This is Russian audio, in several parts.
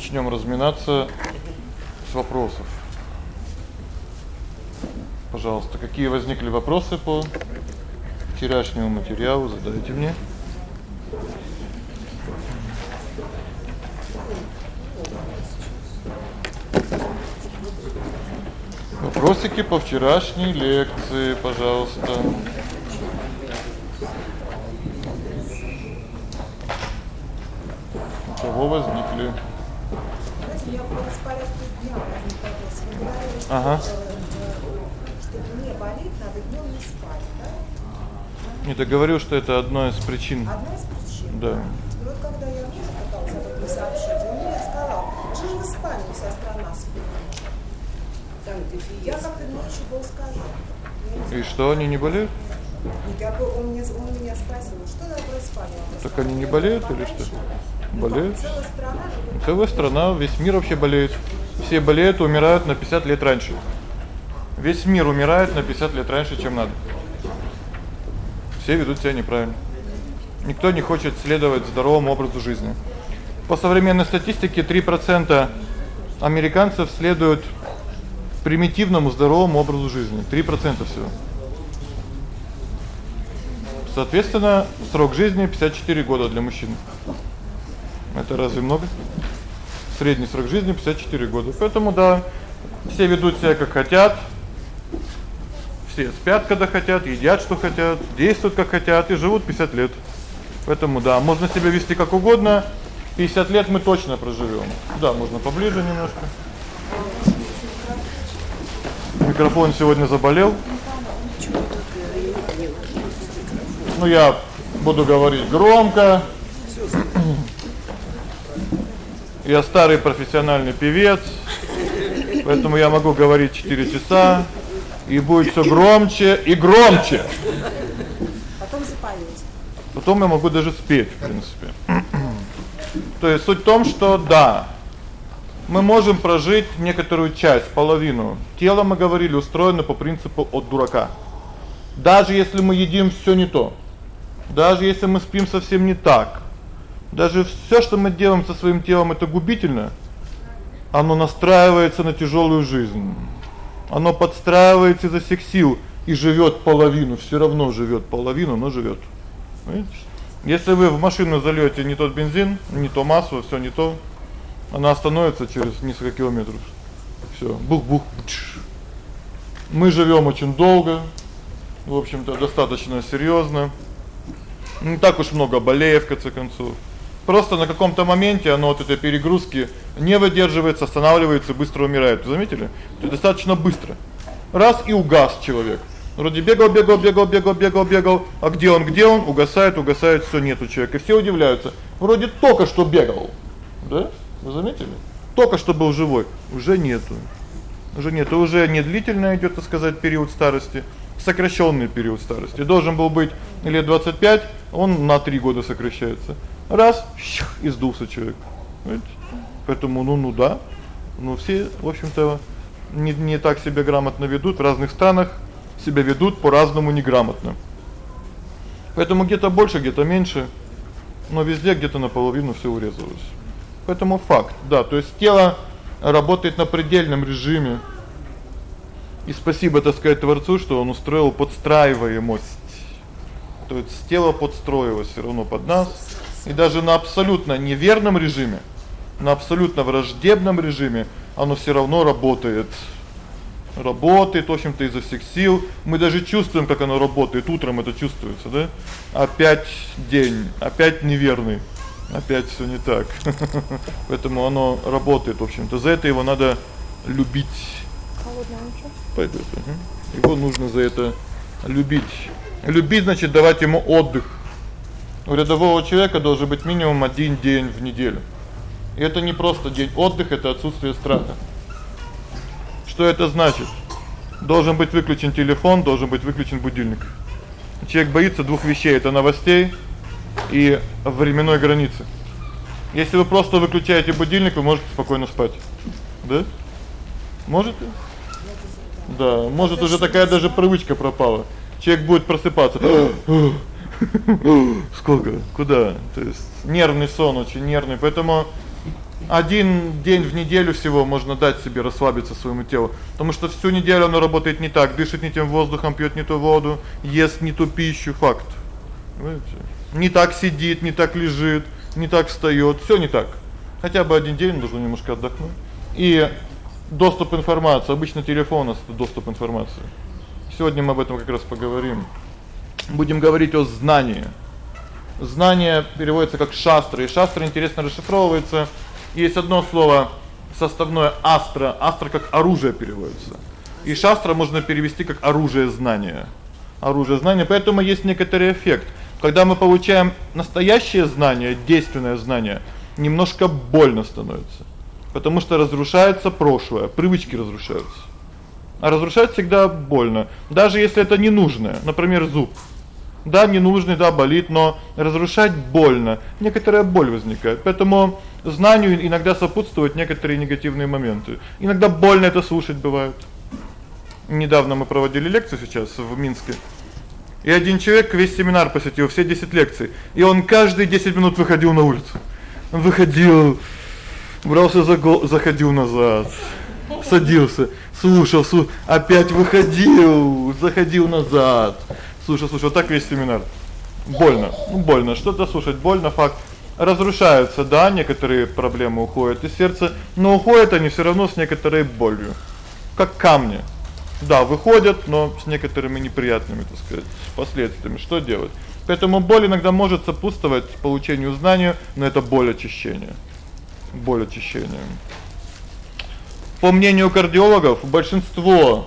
Начнём разминаться с вопросов. Пожалуйста, какие возникли вопросы по вчерашнему материалу, задайте мне. Вопросики по вчерашней лекции, пожалуйста. У кого возникли? Я по распорядку дня возник вопрос. Вы говорили, что, Ага. чтобы не болеть, надо днем не спать, да? Не, ты говорил, что это одна из причин. Одна из причин. Да. И вот когда я мужу пыталась об этом сообщить, он мне сказал, живи в Испании, вся страна спит. Я как-то ночью был сказал. Я И что, они не болеют? Я бы- он, мне, он меня спросил, «Ну, что такое Испания? Он Так они не «Ну, болеют или что? еще». Ну, Болеют? Целая страна. Целая страна, весь мир вообще болеет. Все болеют, умирают на 50 лет раньше. Весь мир умирает на 50 лет раньше, чем надо. Все ведут себя неправильно. Никто не хочет следовать здоровому образу жизни. По современной статистике 3% американцев следуют примитивному здоровому образу жизни. 3% всего. Соответственно, срок жизни 54 года для мужчин. Это разве много? Средний срок жизни 54 года. Поэтому да, все ведут себя как хотят. Все спят, когда хотят, едят, что хотят, действуют как хотят и живут 50 лет. Поэтому да, можно себя вести как угодно. 50 лет мы точно проживём. Да, можно поближе немножко. Микрофон сегодня заболел. Ну я буду говорить громко. Я старый профессиональный певец. Поэтому я могу говорить 4 часа и будет всё громче и громче. Потом запоете. Потом я могу даже спеть, в принципе. То есть суть в том, что да, мы можем прожить некоторую часть, половину. Тело, мы говорили, устроено по принципу от дурака. Даже если мы едим всё не то. Даже если мы спим совсем не так. Даже всё, что мы делаем со своим телом это губительно. Оно настраивается на тяжёлую жизнь. Оно подстраивается изо всех сил и живёт половину, всё равно живёт половину, но живёт. Понимаете? Если вы в машину зальёте не тот бензин, не то масло, всё не то, она остановится через несколько километров. Всё, бух-бух. Мы живём очень долго. В общем-то, достаточно серьёзно. Не так уж много болеев в конце концов. Просто на каком-то моменте оно от этой перегрузки не выдерживается, останавливается, быстро умирает. Заметили? Это достаточно быстро. Раз и угас человек. Вроде бегал, бегал, бегал, бегал, бегал, бегал, а где он, где он? Угасает, угасает, всё нету человека. И все удивляются. Вроде только что бегал. Да? Вы заметили? Только что был живой, уже нету. Уже нету, уже не длительно идёт, так сказать, период старости, сокращённый период старости. Должен был быть лет 25, он на 3 года сокращается. Раз, и сдулся человек. Понимаете? Поэтому ну ну да. Ну все, в общем-то, не не так себя грамотно ведут в разных странах, себя ведут по-разному неграмотно. Поэтому где-то больше, где-то меньше, но везде где-то наполовину всё урезалось. Поэтому факт. Да, то есть тело работает на предельном режиме. И спасибо, так сказать, творцу, что он устроил подстраиваемость. То есть тело подстроилось всё равно под нас, и даже на абсолютно неверном режиме, на абсолютно враждебном режиме оно всё равно работает. Работает, в общем-то, изо всех сил. Мы даже чувствуем, как оно работает. Утром это чувствуется, да? Опять день, опять неверный. Опять всё не так. Поэтому оно работает, в общем-то. За это его надо любить. Холодное ничего? Пойдёт. Угу. Его нужно за это любить. Любить значит давать ему отдых. У рядового человека должен быть минимум один день в неделю. И это не просто день отдыха, это отсутствие страха. Что это значит? Должен быть выключен телефон, должен быть выключен будильник. Человек боится двух вещей это новостей и временной границы. Если вы просто выключаете будильник, вы можете спокойно спать. Да? Можете? Да, может уже такая даже привычка пропала. Человек будет просыпаться. Сколько? Куда? То есть нервный сон, очень нервный. Поэтому Один день в неделю всего можно дать себе расслабиться своему телу, потому что всю неделю оно работает не так, дышит не тем воздухом, пьёт не ту воду, ест не ту пищу, факт. Видите? Не так сидит, не так лежит, не так встаёт, всё не так. Хотя бы один день нужно немножко отдохнуть. И доступ информации, обычно телефон у нас доступ информации. Сегодня мы об этом как раз поговорим. Будем говорить о знании. Знание переводится как шастра, и шастра интересно расшифровывается. Есть одно слово составное астра, астра как оружие переводится. И шастра можно перевести как оружие знания. Оружие знания, поэтому есть некоторый эффект. Когда мы получаем настоящее знание, действенное знание, немножко больно становится. Потому что разрушается прошлое, привычки разрушаются. А разрушать всегда больно, даже если это ненужное, например, зуб. Да, ненужный, да, болит, но разрушать больно. Некоторая боль возникает. Поэтому знанию иногда сопутствуют некоторые негативные моменты. Иногда больно это слушать бывает. Недавно мы проводили лекцию сейчас в Минске. И один человек весь семинар посетил, все 10 лекций, и он каждые 10 минут выходил на улицу. Он выходил, брался за заходил назад. Садился, слушал, слушал, опять выходил, заходил назад. Слушай, слушай, вот так весь семинар. Больно. Ну больно, что-то слушать больно, факт. Разрушаются, да, некоторые проблемы уходят из сердца, но уходят они всё равно с некоторой болью. Как камни. Да, выходят, но с некоторыми неприятными, так сказать, последствиями. Что делать? Поэтому боль иногда может сопутствовать получению знания, но это боль очищения. Боль очищения. По мнению кардиологов, большинство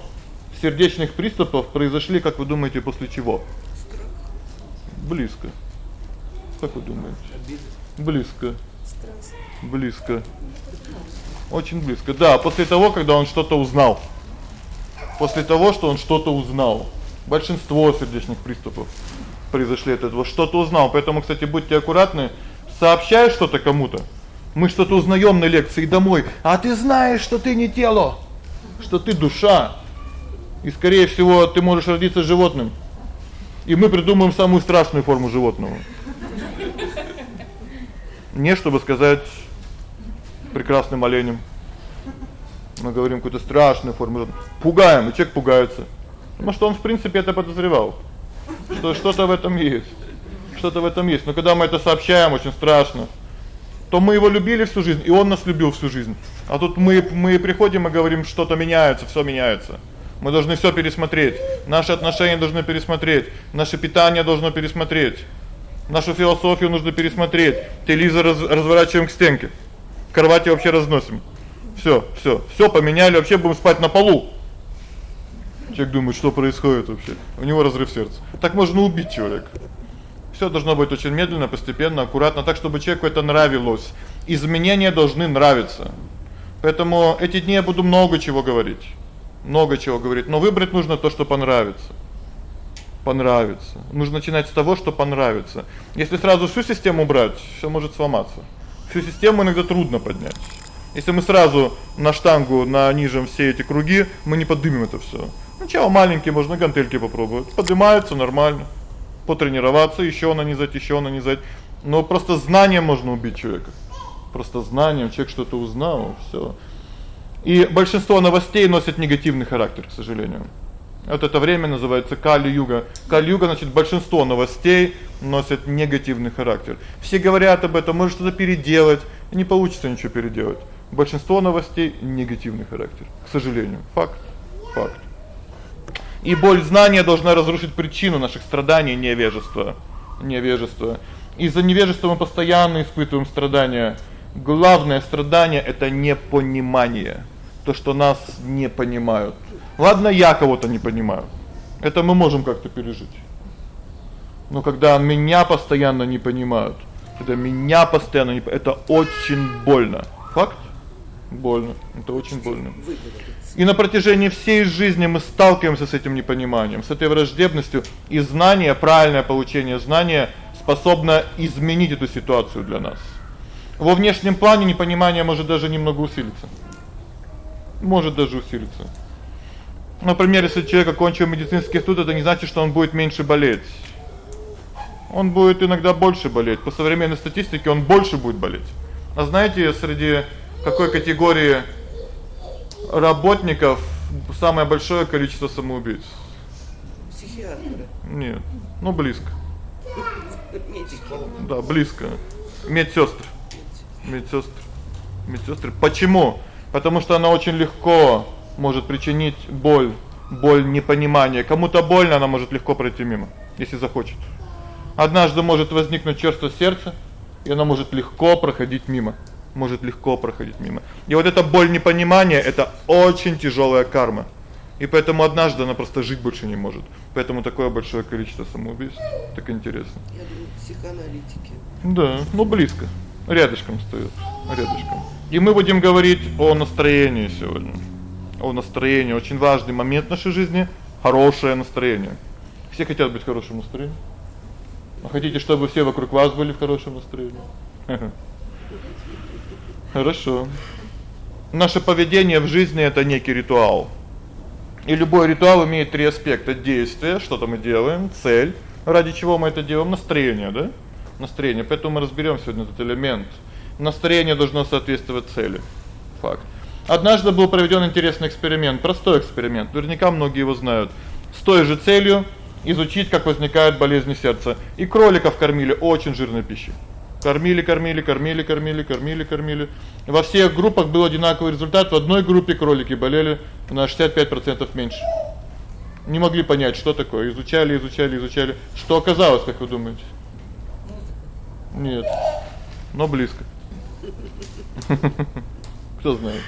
сердечных приступов произошли, как вы думаете, после чего? Близко. Как вы думаете? Близко. Близко. Очень близко. Да, после того, когда он что-то узнал после того, что он что-то узнал. Большинство сердечных приступов произошли от этого, что-то узнал. Поэтому, кстати, будьте аккуратны, сообщая что-то кому-то. Мы что-то узнаём на лекции домой, а ты знаешь, что ты не тело, что ты душа. И скорее всего, ты можешь родиться животным. И мы придумаем самую страшную форму животного. Не чтобы сказать прекрасным оленем мы говорим какую-то страшную форму, пугаем, и человек пугается. Потому что он в принципе это подозревал. Что что-то в этом есть. Что-то в этом есть. Но когда мы это сообщаем, очень страшно. То мы его любили всю жизнь, и он нас любил всю жизнь. А тут мы мы приходим и говорим, что-то меняется, всё меняется. Мы должны всё пересмотреть. Наши отношения должны пересмотреть, наше питание должно пересмотреть. Нашу философию нужно пересмотреть. Телевизор раз, разворачиваем к стенке. Кровати вообще разносим. Всё, всё, всё поменяли, вообще будем спать на полу. Человек думает, что происходит вообще? У него разрыв сердца. Так можно убить человека. Всё должно быть очень медленно, постепенно, аккуратно, так чтобы человеку это нравилось. Изменения должны нравиться. Поэтому эти дни я буду много чего говорить. Много чего говорить, но выбрать нужно то, что понравится. Понравится. Нужно начинать с того, что понравится. Если сразу всю систему брать, всё может сломаться. Всю систему иногда трудно поднять. Если мы сразу на штангу нанижем все эти круги, мы не поднимем это всё. Сначала маленькие можно гантельки попробовать. Поднимаются нормально. Потренироваться, ещё нанизать, ещё нанизать. Но просто знанием можно убить человека. Просто знанием человек что-то узнал, всё. И большинство новостей носят негативный характер, к сожалению. Вот это время называется Кали-юга. Кали-юга значит большинство новостей носят негативный характер. Все говорят об этом, может что-то переделать, не получится ничего переделать большинство новостей негативный характер, к сожалению. Факт. Факт. И боль знания должна разрушить причину наших страданий невежества. Невежество. Из-за невежества мы постоянно испытываем страдания. Главное страдание это непонимание. То, что нас не понимают. Ладно, я кого-то не понимаю. Это мы можем как-то пережить. Но когда меня постоянно не понимают, когда меня постоянно не это очень больно. Факт? Больно. Это очень больно. И на протяжении всей жизни мы сталкиваемся с этим непониманием, с этой враждебностью, и знание, правильное получение знания способно изменить эту ситуацию для нас. Во внешнем плане непонимание может даже немного усилиться. Может даже усилиться. Например, если человек окончил медицинский институт, это не значит, что он будет меньше болеть. Он будет иногда больше болеть. По современной статистике он больше будет болеть. А знаете, среди какой категории работников самое большое количество самоубийц? Психиатры. Нет. Ну близко. Медики. Да, близко. Медсёстры. Медсёстры. Медсёстры. Почему? Потому что она очень легко может причинить боль, боль непонимания. Кому-то больно, она может легко пройти мимо, если захочет. Однажды может возникнуть чувство сердца, и она может легко проходить мимо. Может легко проходить мимо. И вот эта боль непонимания это очень тяжёлая карма. И поэтому однажды она просто жить больше не может. Поэтому такое большое количество самоубийств. Так интересно. Я думаю, психоаналитики. Да, ну близко. Рядышком стоит. Рядышком. И мы будем говорить о настроении сегодня. О настроении очень важный момент в нашей жизни хорошее настроение. Все хотят быть в хорошем настроении. А хотите, чтобы все вокруг вас были в хорошем настроении? Хорошо. Наше поведение в жизни это некий ритуал. И любой ритуал имеет три аспекта: действие, что-то мы делаем, цель, ради чего мы это делаем, настроение, да? Настроение. Поэтому мы разберём сегодня этот элемент. Настроение должно соответствовать цели. Факт. Однажды был проведён интересный эксперимент, простой эксперимент. Наверняка многие его знают. С той же целью изучить, как возникают болезни сердца. И кроликов кормили очень жирной пищей. Кормили, кормили, кормили, кормили, кормили, кормили. Во всех группах был одинаковый результат. В одной группе кролики болели на 65% меньше. Не могли понять, что такое. Изучали, изучали, изучали. Что оказалось, как вы думаете? Нет. Но близко. Кто знает?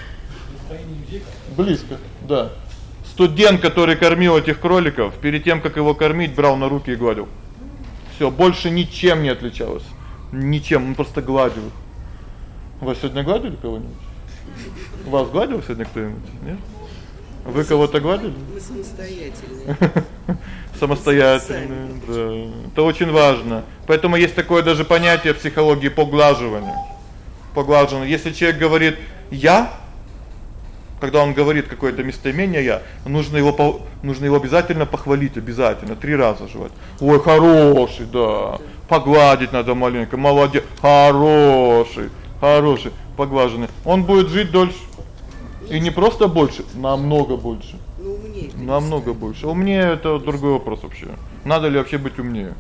Близко. Да. Студент, который кормил этих кроликов, перед тем как его кормить, брал на руки и гладил. Всё, больше ничем не отличалось. Ничем, он просто гладил. Вы сегодня гладили кого-нибудь? Вас гладил сегодня кто-нибудь? Нет? Вы кого-то гладили? Мы самостоятельные. Самостоятельные, да. Это очень важно. Поэтому есть такое даже понятие в психологии поглаживания. Поглаживание. Если человек говорит: "Я", когда он говорит какое-то местоимение я, нужно его нужно его обязательно похвалить, обязательно три раза жевать. Ой, хороший, да. Погладить надо маленько. Молодец. Хороший. Хороший, поглаженный. Он будет жить дольше. И не просто больше, намного больше. Ну, умнее. Намного больше. Умнее это другой вопрос вообще. Надо ли вообще быть умнее?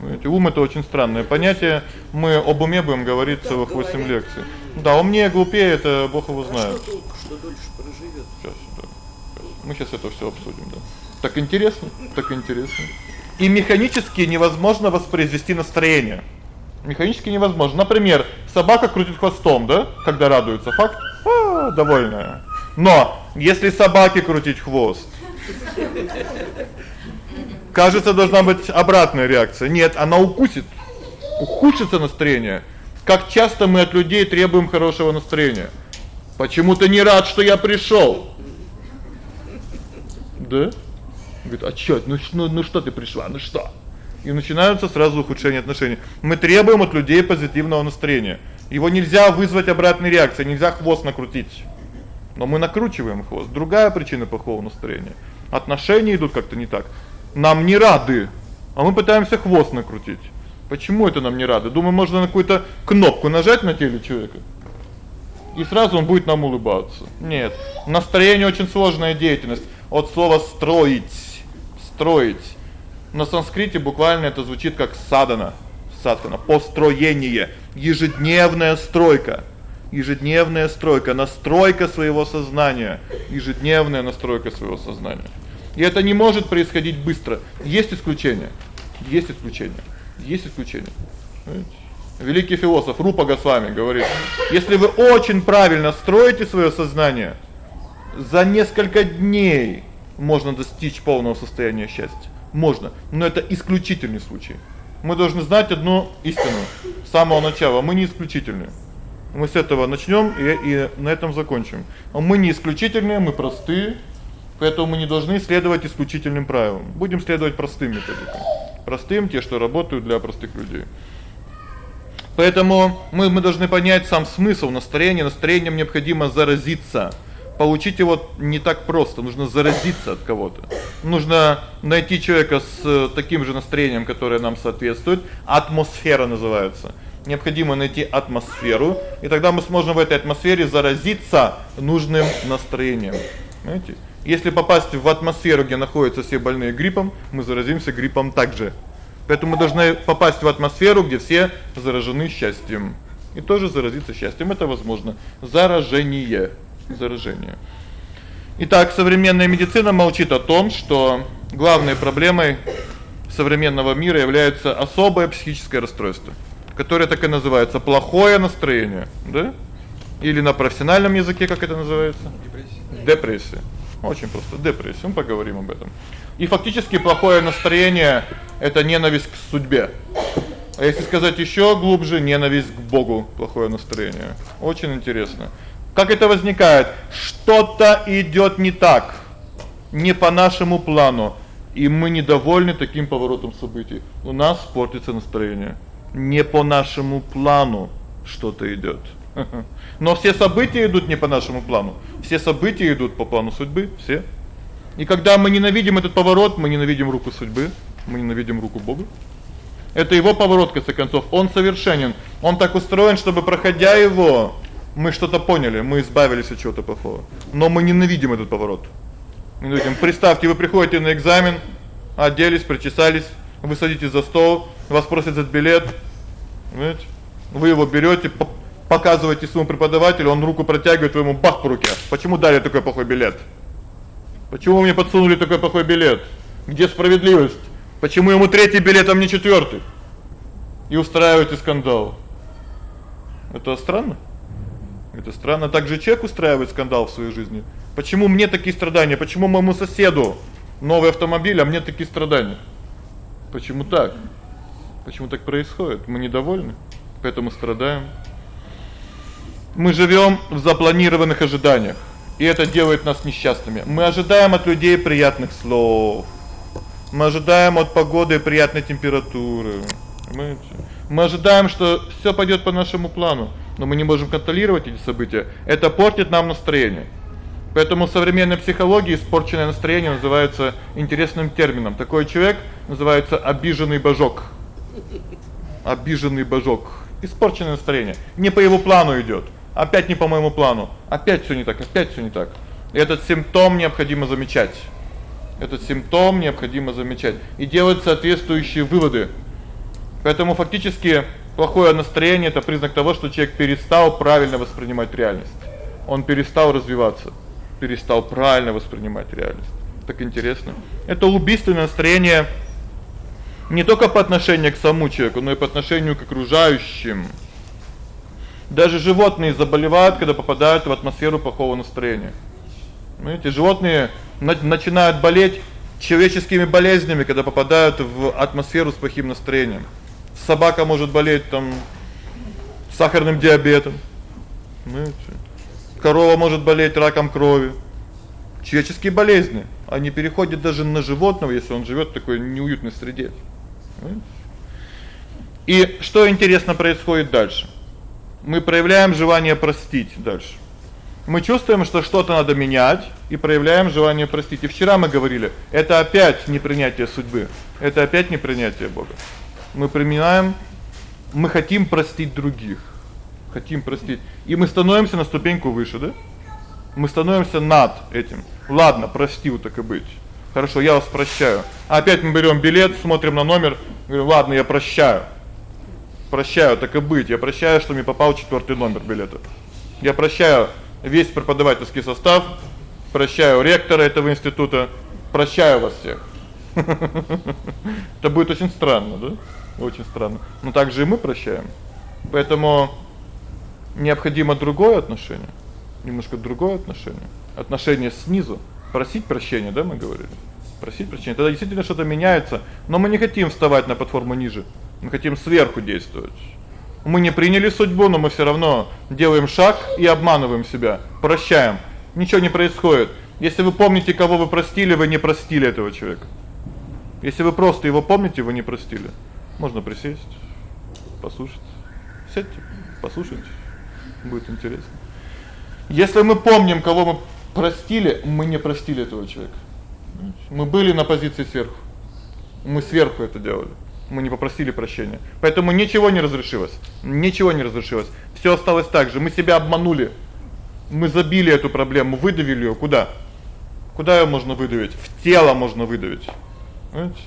Понимаете, ум это очень странное понятие. Мы об уме будем говорить Так целых 8 говорят. лекций. Да, умнее, глупее это Бог его А знает. что толку, что дольше проживет? Сейчас, да. Мы сейчас это всё обсудим, да. Так интересно, так интересно. И механически невозможно воспроизвести настроение. Механически невозможно. Например, собака крутит хвостом, да, когда радуется. Факт? А, довольная. Но если собаке крутить хвост, кажется, должна быть обратная реакция. Нет, она укусит. Ухудшится настроение. Как часто мы от людей требуем хорошего настроения? Почему ты не рад, что я пришёл? Да? Говорит: "А чё? Ну что, ну что ты пришла? Ну что?" И начинаются сразу ухудшение отношений. Мы требуем от людей позитивного настроения. Его нельзя вызвать обратной реакцией, нельзя хвост накрутить. Но мы накручиваем хвост. Другая причина плохого настроения. Отношения идут как-то не так. Нам не рады, а мы пытаемся хвост накрутить. Почему это нам не рады? Думаю, можно на какую-то кнопку нажать на теле человека. И сразу он будет нам улыбаться. Нет. Настроение очень сложная деятельность. От слова строить. Строить. На санскрите буквально это звучит как садана. Садхана построение, ежедневная стройка. Ежедневная стройка, настройка своего сознания, ежедневная настройка своего сознания. И это не может происходить быстро. Есть исключения. Есть исключения. Есть исключения. Понимаете? Великий философ Рупа Госвами говорит: "Если вы очень правильно строите своё сознание, за несколько дней можно достичь полного состояния счастья. Можно, но это исключительный случай. Мы должны знать одну истину с самого начала: мы не исключительные. Мы с этого начнём и и на этом закончим. Мы не исключительные, мы простые, поэтому мы не должны следовать исключительным правилам. Будем следовать простым методикам. Простым, те, что работают для простых людей. Поэтому мы мы должны понять сам смысл настроения. Настроением необходимо заразиться. Получить его не так просто, нужно заразиться от кого-то. Нужно найти человека с таким же настроением, которое нам соответствует. Атмосфера называется. Необходимо найти атмосферу, и тогда мы сможем в этой атмосфере заразиться нужным настроением. Знаете? Если попасть в атмосферу, где находятся все больные гриппом, мы заразимся гриппом также. Поэтому мы должны попасть в атмосферу, где все заражены счастьем. И тоже заразиться счастьем это возможно. Заражение. Заражение. Итак, современная медицина молчит о том, что главной проблемой современного мира является особое психическое расстройство, которое так и называется плохое настроение, да? Или на профессиональном языке как это называется? Депрессия. Депрессия. Очень просто депрессия. Мы поговорим об этом. И фактически плохое настроение это ненависть к судьбе. А если сказать ещё глубже, ненависть к Богу, плохое настроение. Очень интересно. Как это возникает? Что-то идёт не так. Не по нашему плану, и мы недовольны таким поворотом событий. У нас портится настроение. Не по нашему плану что-то идёт. Но все события идут не по нашему плану. Все события идут по плану судьбы, все. И когда мы ненавидим этот поворот, мы ненавидим руку судьбы, мы ненавидим руку Бога. Это его поворот в конце концов, он совершенен. Он так устроен, чтобы проходя его, мы что-то поняли, мы избавились от чего-то плохого. Но мы ненавидим этот поворот. Ненавидим. Представьте, вы приходите на экзамен, оделись, причесались, вы садитесь за стол, вас просят взять билет. Знаете? Вы его берёте, показываете своему преподавателю, он руку протягивает, вы ему бах по руке. Почему дали такой плохой билет? Почему мне подсунули такой плохой билет? Где справедливость? Почему ему третий билет, а мне четвёртый? И устраиваете скандал. Это странно? Это странно, так же человек устраивает скандал в своей жизни. Почему мне такие страдания? Почему моему соседу новый автомобиль, а мне такие страдания? Почему так? Почему так происходит? Мы недовольны, поэтому страдаем. Мы живём в запланированных ожиданиях, и это делает нас несчастными. Мы ожидаем от людей приятных слов. Мы ожидаем от погоды приятной температуры. Понимаете? Мы ожидаем, что всё пойдёт по нашему плану, но мы не можем контролировать эти события. Это портит нам настроение. Поэтому в современной психологии испорченное настроение называется интересным термином. Такой человек называется обиженный божок. Обиженный божок. Испорченное настроение. Не по его плану идёт опять не по моему плану, опять всё не так, опять всё не так. Этот симптом необходимо замечать. Этот симптом необходимо замечать и делать соответствующие выводы. Поэтому фактически плохое настроение это признак того, что человек перестал правильно воспринимать реальность. Он перестал развиваться, перестал правильно воспринимать реальность. Так интересно. Это убийственное настроение не только по отношению к самому человеку, но и по отношению к окружающим. Даже животные заболевают, когда попадают в атмосферу плохого настроения. Знаете, животные начинают болеть человеческими болезнями, когда попадают в атмосферу с плохим настроением. Собака может болеть там сахарным диабетом. Знаете, корова может болеть раком крови. Человеческие болезни, они переходят даже на животного, если он живёт в такой неуютной среде. И что интересно происходит дальше? Мы проявляем желание простить дальше. Мы чувствуем, что что-то надо менять и проявляем желание простить. И вчера мы говорили, это опять непринятие судьбы. Это опять непринятие Бога. Мы применяем мы хотим простить других. Хотим простить. И мы становимся на ступеньку выше, да? Мы становимся над этим. Ладно, простил так и быть. Хорошо, я вас прощаю. Опять мы берём билет, смотрим на номер, говорим: "Ладно, я прощаю". Прощаю, так и быть. Я прощаю, что мне попал четвёртый номер билета. Я прощаю весь преподавательский состав, прощаю ректора этого института, прощаю вас всех. Это будет очень странно, да? Очень странно. Но также и мы прощаем. Поэтому необходимо другое отношение, немножко другое отношение. Отношение снизу, просить прощения, да, мы говорили. Просить прощения. Тогда действительно что-то меняется, но мы не хотим вставать на платформу ниже. Мы хотим сверху действовать. Мы не приняли судьбу, но мы всё равно делаем шаг и обманываем себя. Прощаем. Ничего не происходит. Если вы помните, кого вы простили, вы не простили этого человека. Если вы просто его помните, вы не простили. Можно присесть, послушать. Сядьте, послушайте. Будет интересно. Если мы помним, кого мы простили, мы не простили этого человека. Мы были на позиции сверху. Мы сверху это делали. Мы не попросили прощения. Поэтому ничего не разрешилось. Ничего не разрешилось. Всё осталось так же. Мы себя обманули. Мы забили эту проблему, выдавили её куда? Куда её можно выдавить? В тело можно выдавить. Понимаете?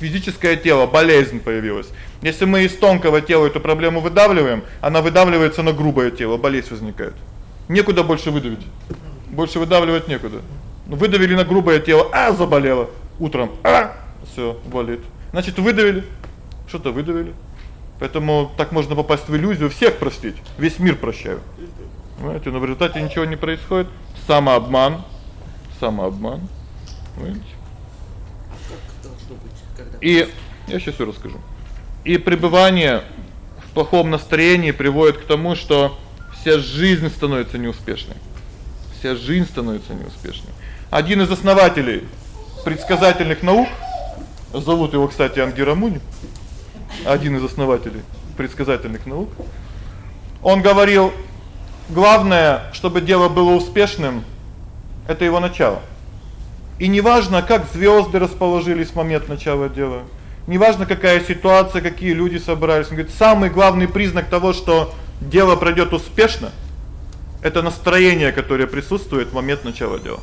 Физическое тело, болезнь появилась. Если мы из тонкого тела эту проблему выдавливаем, она выдавливается на грубое тело, болезнь возникает. Некуда больше выдавить. Больше выдавливать некуда. Ну выдавили на грубое тело, а заболело утром. А, всё, болит. Значит, выдавили. Что-то выдавили. Поэтому так можно попасть в иллюзию всех простить. Весь мир прощаю. Понимаете, но в результате ничего не происходит. Самообман. Самообман. Понимаете? И я сейчас всё расскажу. И пребывание в плохом настроении приводит к тому, что вся жизнь становится неуспешной. Вся жизнь становится неуспешной. Один из основателей предсказательных наук, зовут его, кстати, Ангерамунь, один из основателей предсказательных наук. Он говорил: "Главное, чтобы дело было успешным это его начало. И неважно, как звёзды расположились в момент начала дела, неважно, какая ситуация, какие люди собрались. Он говорит: "Самый главный признак того, что дело пройдёт успешно это настроение, которое присутствует в момент начала дела".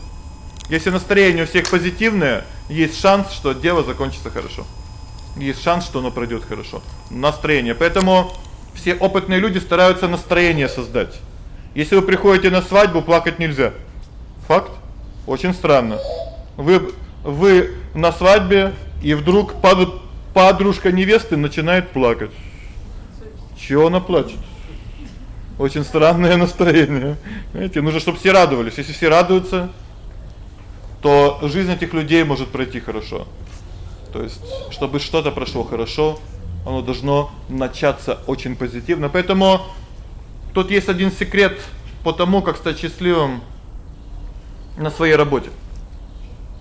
Если настроение у всех позитивное, есть шанс, что дело закончится хорошо. Есть шанс, что оно пройдёт хорошо. Настроение. Поэтому все опытные люди стараются настроение создать. Если вы приходите на свадьбу, плакать нельзя. Факт. Очень странно. Вы вы на свадьбе, и вдруг подружка невесты начинает плакать. Чего она плачет? Очень странное настроение. Знаете, нужно, чтобы все радовались. Если все радуются, то жизнь этих людей может пройти хорошо. То есть, чтобы что-то прошло хорошо, оно должно начаться очень позитивно. Поэтому тут есть один секрет по тому, как стать счастливым на своей работе.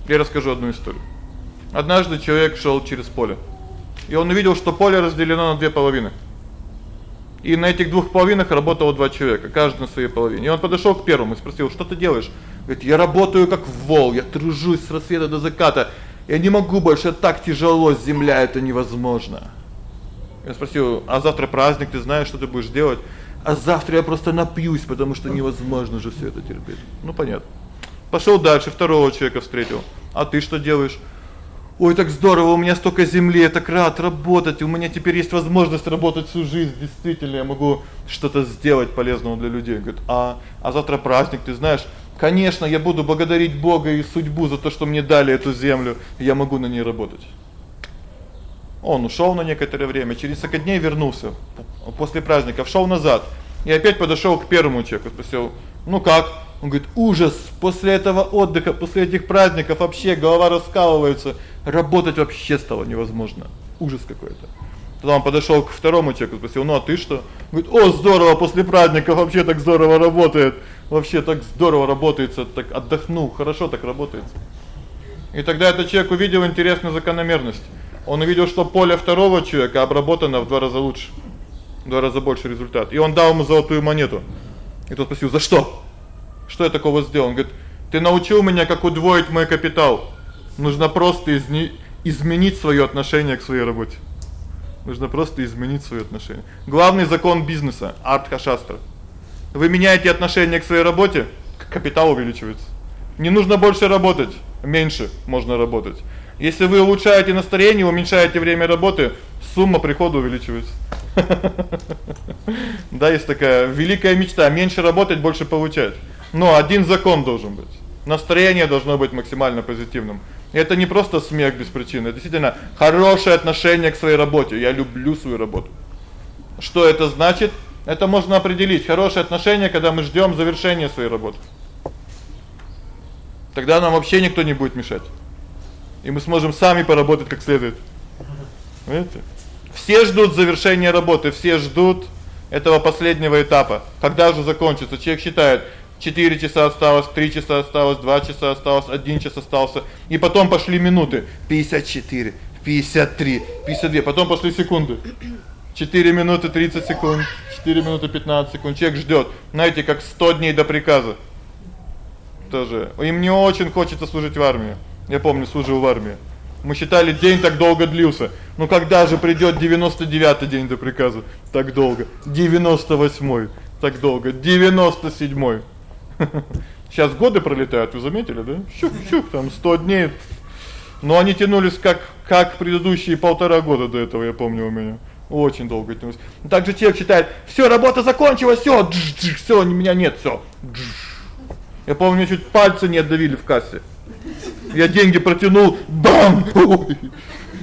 Я расскажу одну историю. Однажды человек шёл через поле. И он увидел, что поле разделено на две половины. И на этих двух половинах работало два человека, каждый на своей половине. И он подошёл к первому и спросил: "Что ты делаешь?" Говорит: "Я работаю как вол, я тружусь с рассвета до заката. Я не могу больше, так тяжело, земля это невозможно". Я спросил: "А завтра праздник, ты знаешь, что ты будешь делать?" "А завтра я просто напьюсь, потому что невозможно же всё это терпеть". Ну понятно. Пошёл дальше, второго человека встретил. "А ты что делаешь?" Ой, так здорово, у меня столько земли, я так рад работать. У меня теперь есть возможность работать всю жизнь. Действительно, я могу что-то сделать полезного для людей. Говорит: "А, а завтра праздник, ты знаешь? Конечно, я буду благодарить Бога и судьбу за то, что мне дали эту землю, и я могу на ней работать". Он ушёл на некоторое время, через несколько дней вернулся. После праздников шёл назад и опять подошёл к первому человеку, спросил: "Ну как?" Он говорит: "Ужас. После этого отдыха, после этих праздников вообще голова раскалывается, работать вообще стало невозможно. Ужас какой-то". Тогда он подошёл к второму человеку, спросил: "Ну а ты что?" Говорит: "О, здорово, после праздников вообще так здорово работает. Вообще так здорово работается, так отдохнул, хорошо так работается". И тогда этот человек увидел интересную закономерность. Он увидел, что поле второго человека обработано в два раза лучше. В два раза больше результат. И он дал ему золотую монету. И тот спросил: "За что?" Что я такого сделал? Он говорит: "Ты научил меня, как удвоить мой капитал. Нужно просто изни... изменить своё отношение к своей работе. Нужно просто изменить своё отношение. Главный закон бизнеса Артха-шастра. Вы меняете отношение к своей работе, капитал увеличивается. Не нужно больше работать, меньше можно работать. Если вы улучшаете настроение, уменьшаете время работы, сумма прихода увеличивается. Да, есть такая великая мечта меньше работать, больше получать. Но один закон должен быть. Настроение должно быть максимально позитивным. И это не просто смех без причины, это действительно хорошее отношение к своей работе. Я люблю свою работу. Что это значит? Это можно определить. Хорошее отношение, когда мы ждём завершения своей работы. Тогда нам вообще никто не будет мешать. И мы сможем сами поработать как следует. Понимаете? Все ждут завершения работы, все ждут этого последнего этапа. Когда же закончится? Человек считает: 4 часа осталось, 3 часа осталось, 2 часа осталось, 1 час остался. И потом пошли минуты: 54, 53, 52, потом пошли секунды. 4 минуты 30 секунд, 4 минуты 15 секунд. Человек ждёт, знаете, как 100 дней до приказа. Тоже. Им не очень хочется служить в армии. Я помню, служил в армии. Мы считали, день так долго длился. Ну когда же придёт 99-й день до приказа? Так долго. 98-й. Так долго. 97-й. Сейчас годы пролетают, вы заметили, да? Щук-щук там 100 дней. Но они тянулись как как предыдущие полтора года до этого, я помню у меня. Очень долго тянулось. Также человек считает: "Всё, работа закончилась, всё, всё, меня нет, всё". Я помню, чуть пальцы не отдавили в кассе. Я деньги протянул, бам!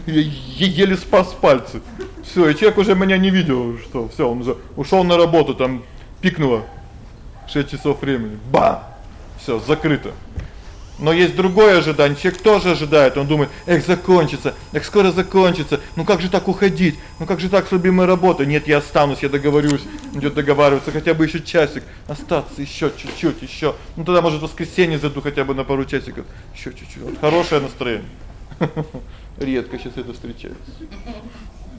Я еле спас пальцы. Всё, и человек уже меня не видел, что всё, он уже ушёл на работу, там пикнуло 6 часов времени. Бам! Всё, закрыто. Но есть другое ожидание. Человек тоже ожидает. Он думает: "Эх, закончится. Эх, скоро закончится. Ну как же так уходить? Ну как же так с любимой работы? Нет, я останусь, я договорюсь". Идёт договариваться хотя бы ещё часик, остаться ещё чуть-чуть, ещё. Ну тогда может в воскресенье зайду хотя бы на пару часиков. Ещё чуть-чуть. Вот хорошее настроение. Редко сейчас это встречается.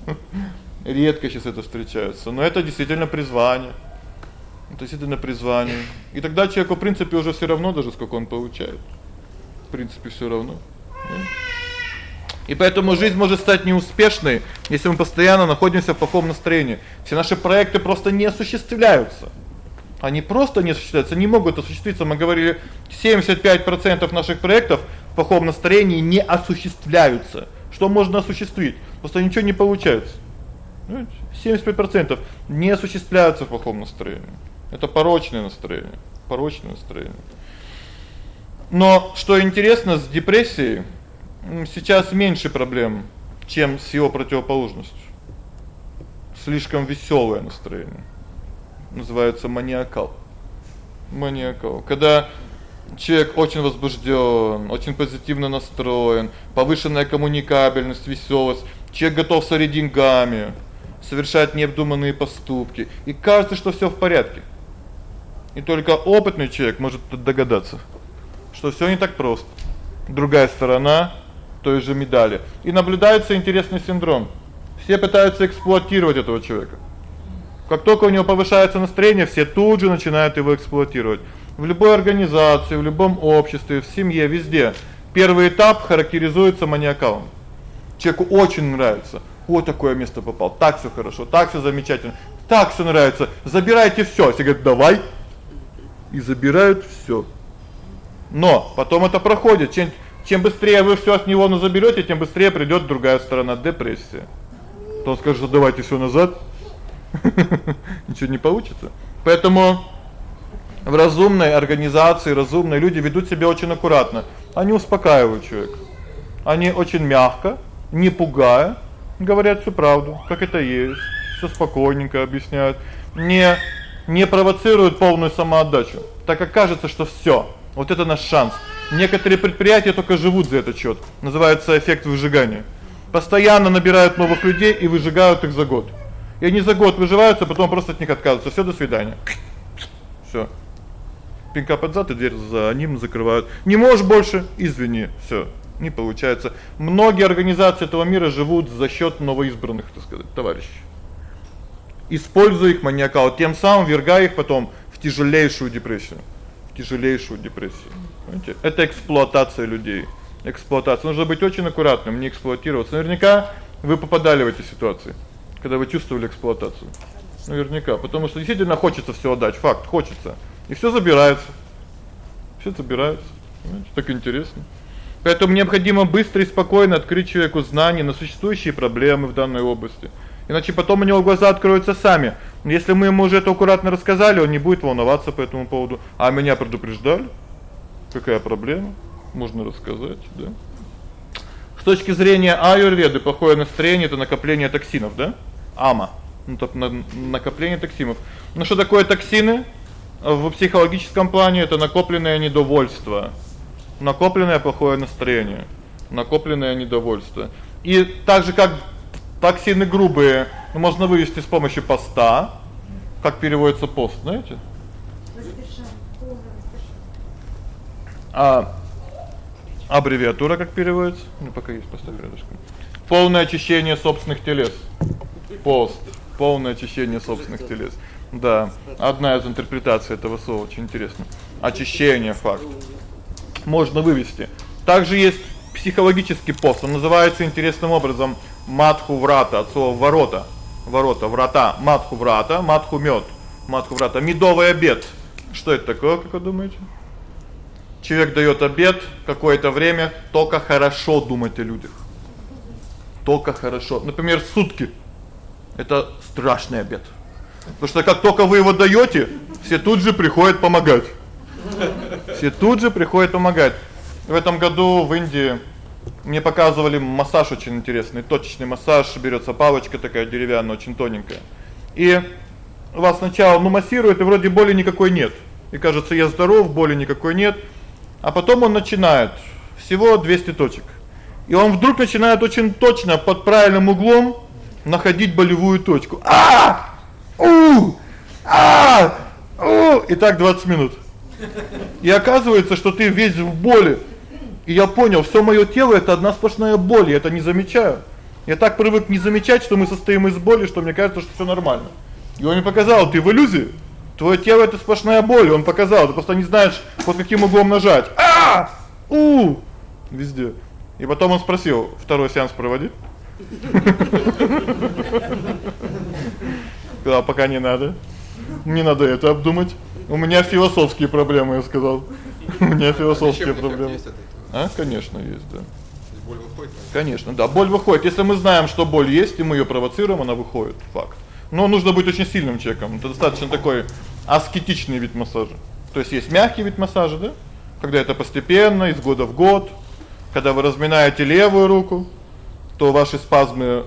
Редко сейчас это встречается, но это действительно призвание. Это действительно призвание. И тогда человеку, в принципе, уже всё равно даже сколько он получает в принципе всё равно. И поэтому жизнь может стать неуспешной, если мы постоянно находимся в плохом настроении. Все наши проекты просто не осуществляются. Они просто не осуществляются, не могут осуществиться. Мы говорили, 75% наших проектов в плохом настроении не осуществляются. Что можно осуществить? Просто ничего не получается. 75% не осуществляются в плохом настроении. Это порочное настроение, порочное настроение. Но что интересно, с депрессией сейчас меньше проблем, чем с его противоположностью. Слишком весёлое настроение. Называется маниакал. Маниакал. Когда человек очень возбуждён, очень позитивно настроен, повышенная коммуникабельность, весёлость, человек готов сорить деньгами, совершать необдуманные поступки, и кажется, что всё в порядке. И только опытный человек может догадаться что всё не так просто. Другая сторона той же медали. И наблюдается интересный синдром. Все пытаются эксплуатировать этого человека. Как только у него повышается настроение, все тут же начинают его эксплуатировать. В любой организации, в любом обществе, в семье, везде первый этап характеризуется маниакалом. Человеку очень нравится. Вот такое место попал. Так всё хорошо, так всё замечательно. Так всё нравится. Забирайте всё. Все говорят: "Давай". И забирают всё. Но потом это проходит. Чем чем быстрее вы всё от него на заберёте, тем быстрее придёт другая сторона депрессия. То он скажет: "Давайте всё назад". Ничего не получится. Поэтому в разумной организации разумные люди ведут себя очень аккуратно. Они успокаивают человека. Они очень мягко, не пугая, говорят всю правду, как это есть. Всё спокойненько объясняют. Не не провоцируют полную самоотдачу. Так как кажется, что всё, вот это наш шанс. Некоторые предприятия только живут за этот счёт. Называется эффект выжигания. Постоянно набирают новых людей и выжигают их за год. И они за год выживаются, потом просто от них отказываются. Всё, до свидания. Всё. Пинка под зад и дверь за ним закрывают. Не можешь больше, извини. Всё. Не получается. Многие организации этого мира живут за счёт новоизбранных, так сказать, товарищей. Используя их маниакал, тем самым ввергая их потом в тяжелейшую депрессию тяжелейшую депрессию. Понимаете? Это эксплуатация людей. Эксплуатация. Нужно быть очень аккуратным, не эксплуатироваться. Наверняка вы попадали в эти ситуации, когда вы чувствовали эксплуатацию. Наверняка, потому что действительно хочется всё отдать, факт, хочется. И всё забирается. Всё забирается. Понимаете? Так интересно. Поэтому необходимо быстро и спокойно открыть человеку знания на существующие проблемы в данной области. Иначе потом у него глаза откроются сами. Если мы ему уже это аккуратно рассказали, он не будет волноваться по этому поводу. А меня предупреждали. Какая проблема? Можно рассказать, да? С точки зрения аюрведы, плохое настроение это накопление токсинов, да? Ама. Ну так на, накопление токсинов. Ну что такое токсины? В психологическом плане это накопленное недовольство, накопленное плохое настроение, накопленное недовольство. И так же как Токсины грубые можно вывести с помощью поста. Как переводится пост, знаете? А аббревиатура как переводится? Ну пока есть поставь рядышком. Полное очищение собственных телес. Пост. Полное очищение собственных телес. Да, одна из интерпретаций этого слова очень интересно. Очищение факт. Можно вывести. Также есть психологический пост. Он называется интересным образом матху врата, от слова ворота. Ворота, врата, матху врата, матху мёд. Матху врата медовый обед. Что это такое, как вы думаете? Человек даёт обед какое-то время только хорошо думать о людях. Только хорошо. Например, сутки. Это страшный обед. Потому что как только вы его даёте, все тут же приходят помогать. Все тут же приходят помогать. В этом году в Индии мне показывали массаж очень интересный, точечный массаж, берётся палочка такая деревянная, очень тоненькая. И вас сначала ну массируют, и вроде боли никакой нет. И кажется, я здоров, боли никакой нет. А потом он начинает всего 200 точек. И он вдруг начинает очень точно под правильным углом находить болевую точку. А! У! А! У! И так 20 минут. И оказывается, что ты весь в боли. И я понял, всё моё тело это одна сплошная боль, я это не замечаю. Я так привык не замечать, что мы состоим из боли, что мне кажется, что всё нормально. И он мне показал, ты в иллюзии. Твоё тело это сплошная боль, он показал, ты просто не знаешь, под каким углом нажать. А! У! Везде. И потом он спросил: "Второй сеанс проводить?" Да, пока не надо. Не надо это обдумать. У меня философские проблемы, я сказал. У меня философские проблемы. А, конечно, есть, да. Боль выходит. Конечно, да, боль выходит. Если мы знаем, что боль есть, и мы её провоцируем, она выходит. Факт. Но нужно быть очень сильным человеком. Это достаточно такой аскетичный вид массажа. То есть есть мягкий вид массажа, да? Когда это постепенно, из года в год. Когда вы разминаете левую руку, то ваши спазмы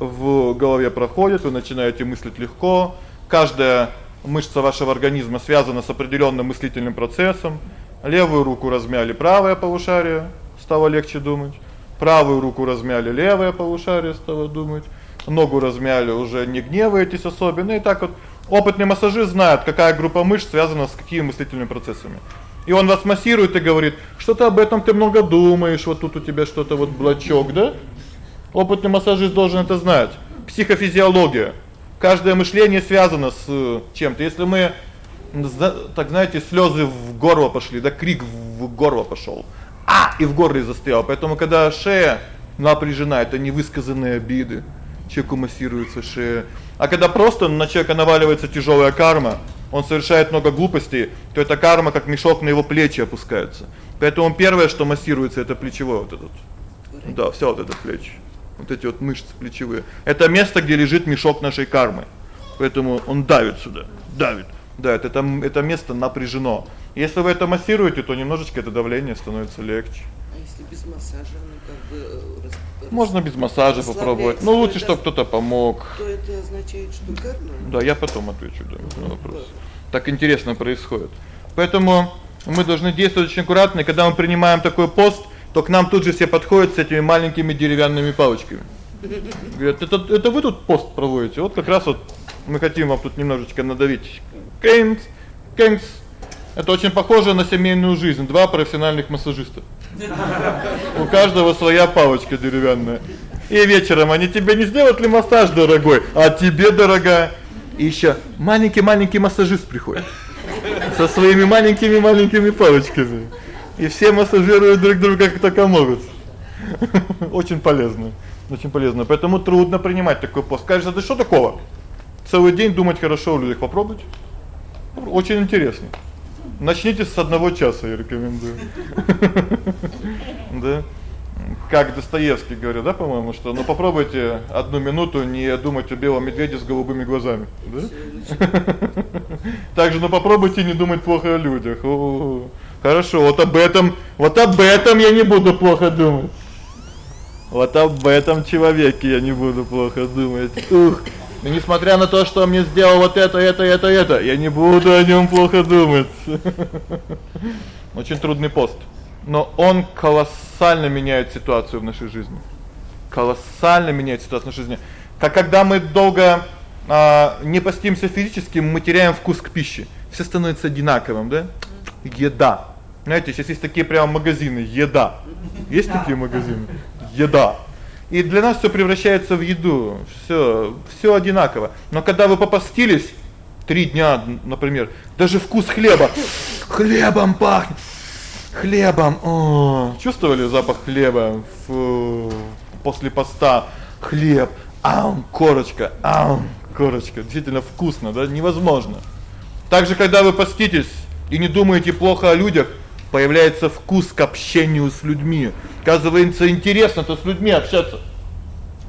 в голове проходят, вы начинаете мыслить легко. Каждая мышца вашего организма связана с определённым мыслительным процессом. Левую руку размяли, правое полушарие, стало легче думать. Правую руку размяли, левое полушарие стало думать. Ногу размяли, уже не гневаетесь особенно. И так вот опытный массажист знает, какая группа мышц связана с какими мыслительными процессами. И он вас массирует и говорит: "Что-то об этом ты много думаешь, вот тут у тебя что-то вот блочок, да?" Опытный массажист должен это знать. Психофизиология. Каждое мышление связано с э, чем-то. Если мы так знаете, слёзы в горло пошли, да крик в горло пошёл. А, и в горле застрял. Поэтому когда шея напряжена, это невысказанные обиды. Человеку массируется шея. А когда просто на человека наваливается тяжёлая карма, он совершает много глупостей, то эта карма как мешок на его плечи опускается. Поэтому первое, что массируется это плечевой вот этот. Да, всё вот это плечи вот эти вот мышцы плечевые. Это место, где лежит мешок нашей кармы. Поэтому он давит сюда, давит. Да, это там это место напряжено. Если вы это массируете, то немножечко это давление становится легче. А если без массажа, ну как бы э, Можно без массажа попробовать. Ну лучше, чтобы кто-то помог. То это означает, что карма? Да, я потом отвечу да, на вопрос. Так интересно происходит. Поэтому мы должны действовать очень аккуратно, и когда мы принимаем такой пост, то к нам тут же все подходят с этими маленькими деревянными палочками. Говорят: "Это это вы тут пост проводите? Вот как раз вот мы хотим вам тут немножечко надавить". Кэнс, кэнс. Это очень похоже на семейную жизнь. Два профессиональных массажиста. У каждого своя палочка деревянная. И вечером они тебе не сделают ли массаж, дорогой, а тебе, дорогая. И ещё маленький-маленький массажист приходит со своими маленькими-маленькими палочками и все массажируют друг друга как только могут. Очень полезно. Очень полезно. Поэтому трудно принимать такой пост. Кажется, да что такого? Целый день думать хорошо о людях попробуйте. Очень интересно. Начните с одного часа, я рекомендую. Да. Как Достоевский говорил, да, по-моему, что ну попробуйте одну минуту не думать о белом медведе с голубыми глазами, да? Также ну попробуйте не думать плохо о людях. Хорошо, вот об этом, вот об этом я не буду плохо думать. Вот об этом человеке я не буду плохо думать. Ух. И несмотря на то, что он мне сделал вот это, это, это, это, я не буду о нём плохо думать. Очень трудный пост, но он колоссально меняет ситуацию в нашей жизни. Колоссально меняет ситуацию в нашей жизни. Как когда мы долго а не постимся физически, мы теряем вкус к пище. Всё становится одинаковым, да? Еда. Знаете, сейчас есть такие прям магазины еда. Есть такие магазины? Еда. И для нас всё превращается в еду. Всё, всё одинаково. Но когда вы попостились 3 дня, например, даже вкус хлеба хлебом пахнет. хлебом. О, чувствовали запах хлеба в после поста? Хлеб, ам, корочка, ам, корочка. Действительно вкусно, да? Невозможно. Также когда вы поститесь и не думаете плохо о людях, появляется вкус к общению с людьми. Оказывается, интересно-то с людьми общаться.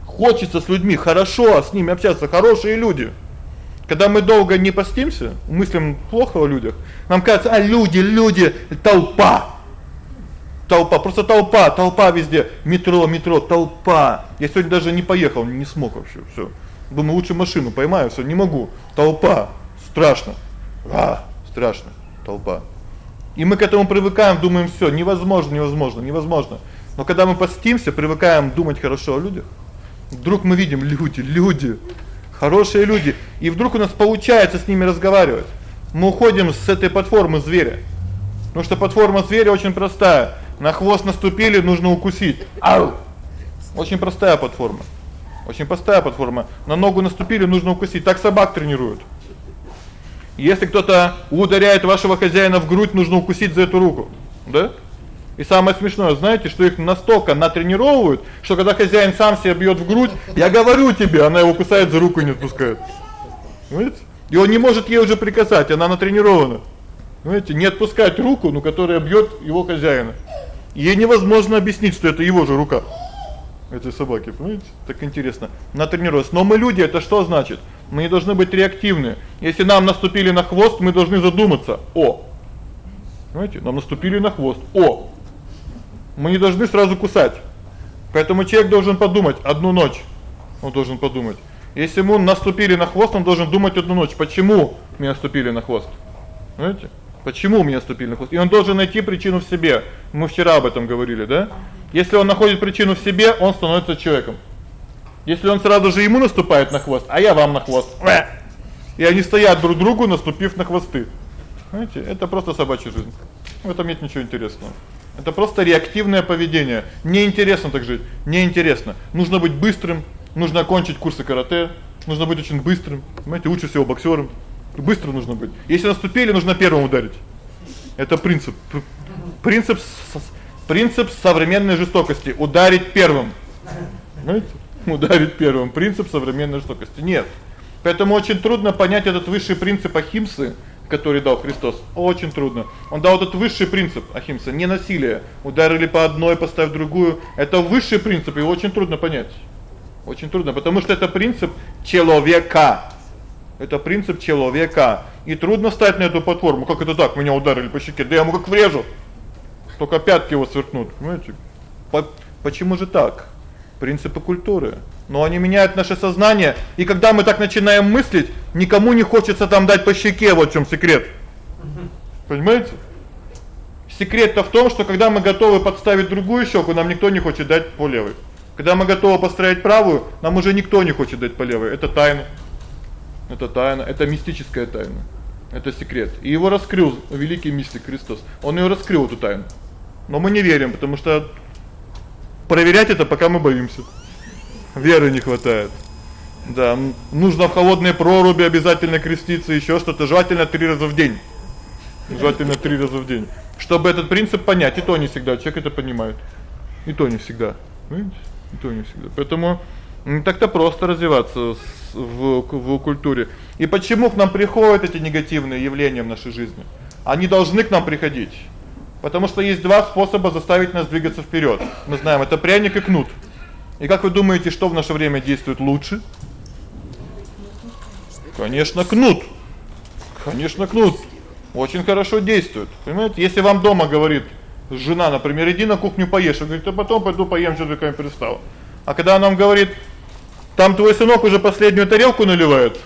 Хочется с людьми хорошо с ними общаться, хорошие люди. Когда мы долго не постимся, мыслим плохо о людях, нам кажется: "А люди, люди, толпа". Толпа, просто толпа, толпа везде. Метро, метро, толпа. Я сегодня даже не поехал, не смог вообще. Всё. Думаю, лучше машину поймаю, всё, не могу. Толпа. Страшно. А, страшно. Толпа. И мы к этому привыкаем, думаем: всё, невозможно, невозможно, невозможно. Но когда мы постимся, привыкаем думать хорошо о людях. Вдруг мы видим люди, люди, хорошие люди, и вдруг у нас получается с ними разговаривать. Мы уходим с этой платформы зверя. Потому что платформа зверя очень простая. На хвост наступили, нужно укусить. Ау. Очень простая платформа. Очень простая платформа. На ногу наступили, нужно укусить. Так собак тренируют. Если кто-то ударяет вашего хозяина в грудь, нужно укусить за эту руку. Да? И самое смешное, знаете, что их настолько натренировывают, что когда хозяин сам себя бьёт в грудь, я говорю тебе, она его кусает за руку и не отпускает. Видите? И он не может ей уже приказать, она натренирована. Знаете, не отпускать руку, ну, которая бьёт его хозяина. Ей невозможно объяснить, что это его же рука. Этой собаки, понимаете? Так интересно. Натренировалась. Но мы люди, это что значит? Мы не должны быть реактивны. Если нам наступили на хвост, мы должны задуматься: "О, Понимаете? Нам наступили на хвост. О, мы не должны сразу кусать. Поэтому человек должен подумать одну ночь. Он должен подумать. Если ему наступили на хвост, он должен думать одну ночь, почему меня наступили на хвост. Знаете? Почему меня наступили на хвост? И он должен найти причину в себе. Мы вчера об этом говорили, да? Если он находит причину в себе, он становится человеком. Если он сразу же ему наступает на хвост, а я вам на хвост. И они стоят друг другу, наступив на хвосты. Знаете, это просто собачья жизнь. В этом нет ничего интересного. Это просто реактивное поведение. Неинтересно так жить, неинтересно. Нужно быть быстрым, нужно окончить курсы карате, нужно быть очень быстрым. Понимаете, лучше всего боксёром. Быстро нужно быть. Если наступили, нужно первым ударить. Это принцип. Принцип принцип современной жестокости ударить первым. Понимаете? Ударить первым принцип современной жестокости. Нет. Поэтому очень трудно понять этот высший принцип ахимсы который дал Христос, очень трудно. Он дал этот высший принцип ахимса не насилие. Ударили по одной, поставь другую. Это высший принцип, его очень трудно понять. Очень трудно, потому что это принцип человека. Это принцип человека. И трудно встать на эту платформу. Как это так? Меня ударили по щеке. Да я ему как врежу. Только пятки его сверкнут, понимаете? По почему же так? Принципы культуры но они меняют наше сознание, и когда мы так начинаем мыслить, никому не хочется там дать по щеке, вот в чём секрет. Понимаете? Секрет-то в том, что когда мы готовы подставить другую щеку, нам никто не хочет дать по левой. Когда мы готовы поставить правую, нам уже никто не хочет дать по левой. Это тайна. Это тайна, это мистическая тайна. Это секрет. И его раскрыл великий мистик Христос. Он её раскрыл эту тайну. Но мы не верим, потому что проверять это пока мы боимся. Веры не хватает. Да, нужно в холодные проруби обязательно креститься, ещё что-то, желательно 3 раза в день. Желательно 3 раза в день. Чтобы этот принцип понять, и то не всегда человек это понимает. И то не всегда. Видите? И то не всегда. Поэтому не так-то просто развиваться в в культуре. И почему к нам приходят эти негативные явления в нашей жизни? Они должны к нам приходить. Потому что есть два способа заставить нас двигаться вперёд. Мы знаем, это пряник и кнут. И как вы думаете, что в наше время действует лучше? Конечно, кнут. Конечно, кнут. Очень хорошо действует. Понимаете? Если вам дома говорит жена, например, иди на кухню поешь, вы говорите, а потом пойду поем, что такое перестала. А когда она нам говорит, там твой сынок уже последнюю тарелку наливает,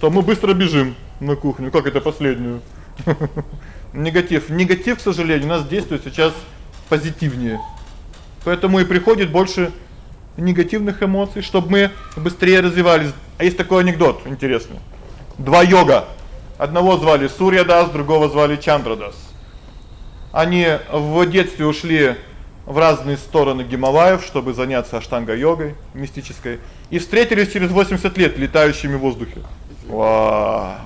то мы быстро бежим на кухню. Как это последнюю? Негатив. Негатив, к сожалению, у нас действует сейчас позитивнее. Поэтому и приходит больше негативных эмоций, чтобы мы быстрее развивались. А есть такой анекдот интересный. Два йога. Одного звали Сурьядас, другого звали Чандрадас. Они в детстве ушли в разные стороны Гималаев, чтобы заняться аштанга-йогой мистической, и встретились через 80 лет летающими в воздухе. Ва!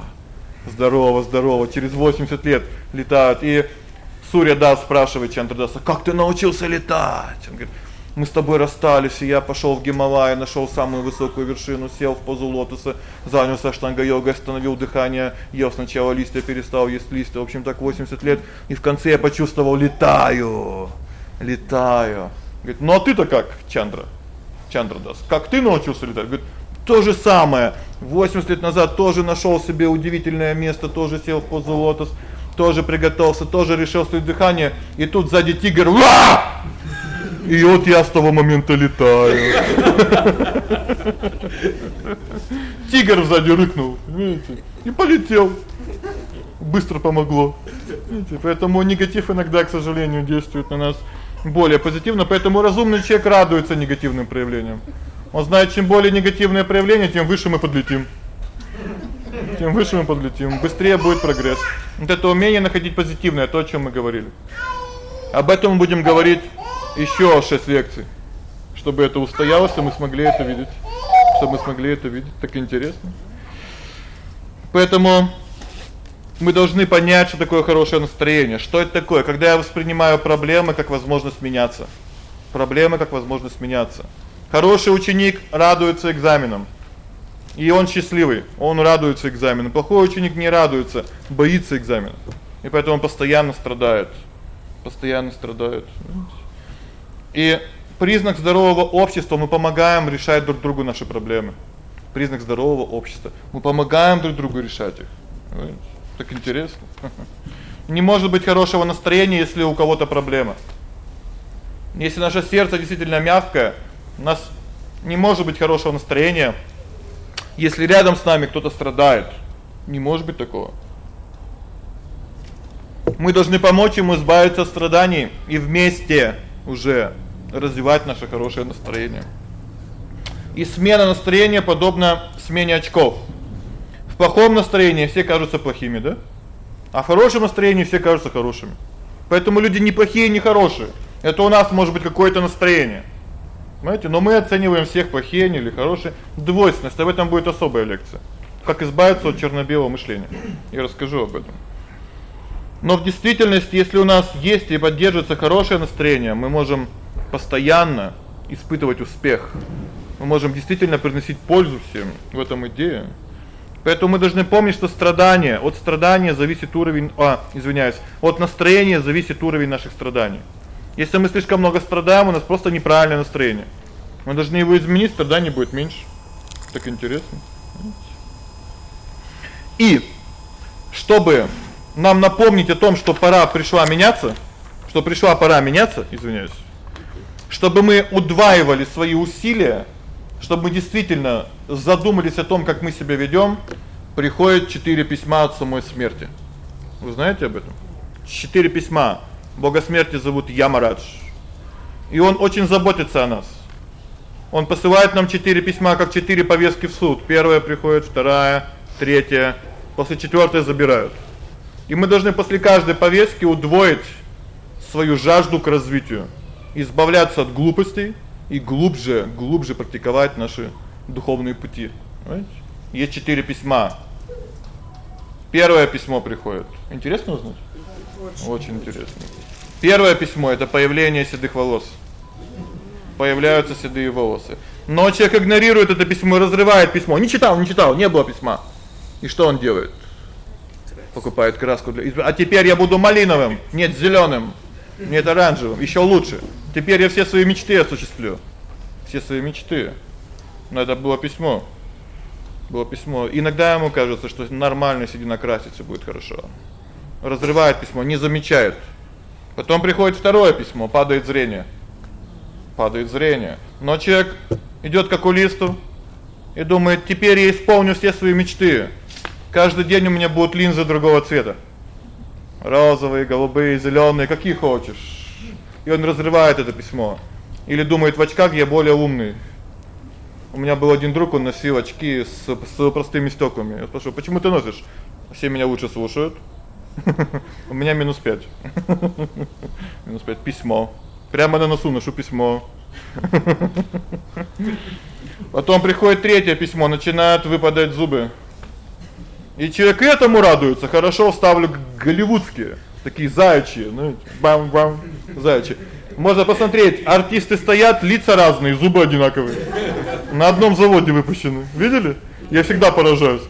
Здорово, здорово, через 80 лет летают. И Сурья Дас спрашивает Чандрадаса: "Как ты научился летать?" Он говорит: "Мы с тобой расстались, и я пошёл в Гималай, нашёл самую высокую вершину, сел в позу лотоса, занялся штанга-йогой, остановил дыхание, ел сначала листья, перестал есть листья, в общем, так 80 лет, и в конце я почувствовал летаю. Летаю". Говорит: "Ну а ты-то как, Чандра?" Чандрадас: "Как ты научился летать?" Говорит: "То же самое. 80 лет назад тоже нашёл себе удивительное место, тоже сел в позу лотос, тоже приготовился, тоже решил своё дыхание, и тут сзади тигр. Ва! И вот я с того момента летаю. Тигр сзади рыкнул, видите? И полетел. Быстро помогло. Видите? Поэтому негатив иногда, к сожалению, действует на нас более позитивно, поэтому разумный человек радуется негативным проявлениям. Он знает, чем более негативное проявление, тем выше мы подлетим. Тем выше мы подлетим, быстрее будет прогресс. Вот это умение находить позитивное, то, о чём мы говорили. Об этом мы будем говорить ещё 6 лекций, чтобы это устоялось, и мы смогли это видеть. Чтобы мы смогли это видеть, так интересно. Поэтому мы должны понять, что такое хорошее настроение. Что это такое? Когда я воспринимаю проблемы как возможность меняться. Проблемы как возможность меняться. Хороший ученик радуется экзаменам. И он счастливый, он радуется экзамену. Плохой ученик не радуется, боится экзамена. И поэтому он постоянно страдает. Постоянно страдает. И признак здорового общества мы помогаем решать друг другу наши проблемы. Признак здорового общества. Мы помогаем друг другу решать их. Понимаете? Так интересно. Не может быть хорошего настроения, если у кого-то проблема. Если наше сердце действительно мягкое, у нас не может быть хорошего настроения, если рядом с нами кто-то страдает. Не может быть такого. Мы должны помочь ему избавиться от страданий и вместе уже развивать наше хорошее настроение. И смена настроения подобна смене очков. Плохом настроении все кажутся плохими, да? А в хорошем настроении все кажутся хорошими. Поэтому люди не плохие, не хорошие. Это у нас может быть какое-то настроение. Понимаете? Но мы оцениваем всех плохие или хорошие. Двойственность, об этом будет особая лекция. Как избавиться от черно-белого мышления. Я расскажу об этом. Но в действительности, если у нас есть и поддерживается хорошее настроение, мы можем постоянно испытывать успех. Мы можем действительно приносить пользу всем. В этом идея. Поэтому мы должны помнить, что страдание, от страдания зависит уровень, а, извиняюсь, от настроения зависит уровень наших страданий. Если мы слишком много страдаем, у нас просто неправильное настроение. Мы должны его изменить, не будет меньше. Так интересно. И чтобы нам напомнить о том, что пора пришла меняться, что пришла пора меняться, извиняюсь. Чтобы мы удваивали свои усилия, чтобы мы действительно задумались о том, как мы себя ведём, приходят четыре письма от самой смерти. Вы знаете об этом? Четыре письма Бога смерти зовут Ямарадж. И он очень заботится о нас. Он посылает нам четыре письма, как четыре повестки в суд. Первая приходит, вторая, третья, после четвёртой забирают. И мы должны после каждой повестки удвоить свою жажду к развитию, избавляться от глупостей и глубже, глубже практиковать наши духовные пути. Понимаете? Есть четыре письма. Первое письмо приходит. Интересно узнать? Очень, Очень интересно. Первое письмо это появление седых волос. Появляются седые волосы. Но человек игнорирует это письмо и разрывает письмо. Не читал, не читал, не было письма. И что он делает? Покупает краску для А теперь я буду малиновым, нет, зелёным. Нет, оранжевым, ещё лучше. Теперь я все свои мечты осуществлю. Все свои мечты. Но это было письмо. Было письмо. Иногда ему кажется, что нормально сиди накраситься будет хорошо. Разрывает письмо, не замечает. Потом приходит второе письмо, падает зрение. Падает зрение. Но человек идёт к окулисту и думает: "Теперь я исполню все свои мечты. Каждый день у меня будут линзы другого цвета. Розовые, голубые, зелёные, какие хочешь". И он разрывает это письмо. Или думает: "В очках я более умный". У меня был один друг, он носил очки с с простыми стёклами. Я спрашиваю: "Почему ты носишь?" Все меня лучше слушают. У меня минус 5. Минус 5 письмо. Прямо на носу ношу письмо. Потом приходит третье письмо, начинают выпадать зубы. И человек этому радуется. Хорошо, вставлю голливудские. Такие заячьи, ну, бам-бам, заячьи. Можно посмотреть, артисты стоят, лица разные, зубы одинаковые. На одном заводе выпущены. Видели? Я всегда поражаюсь.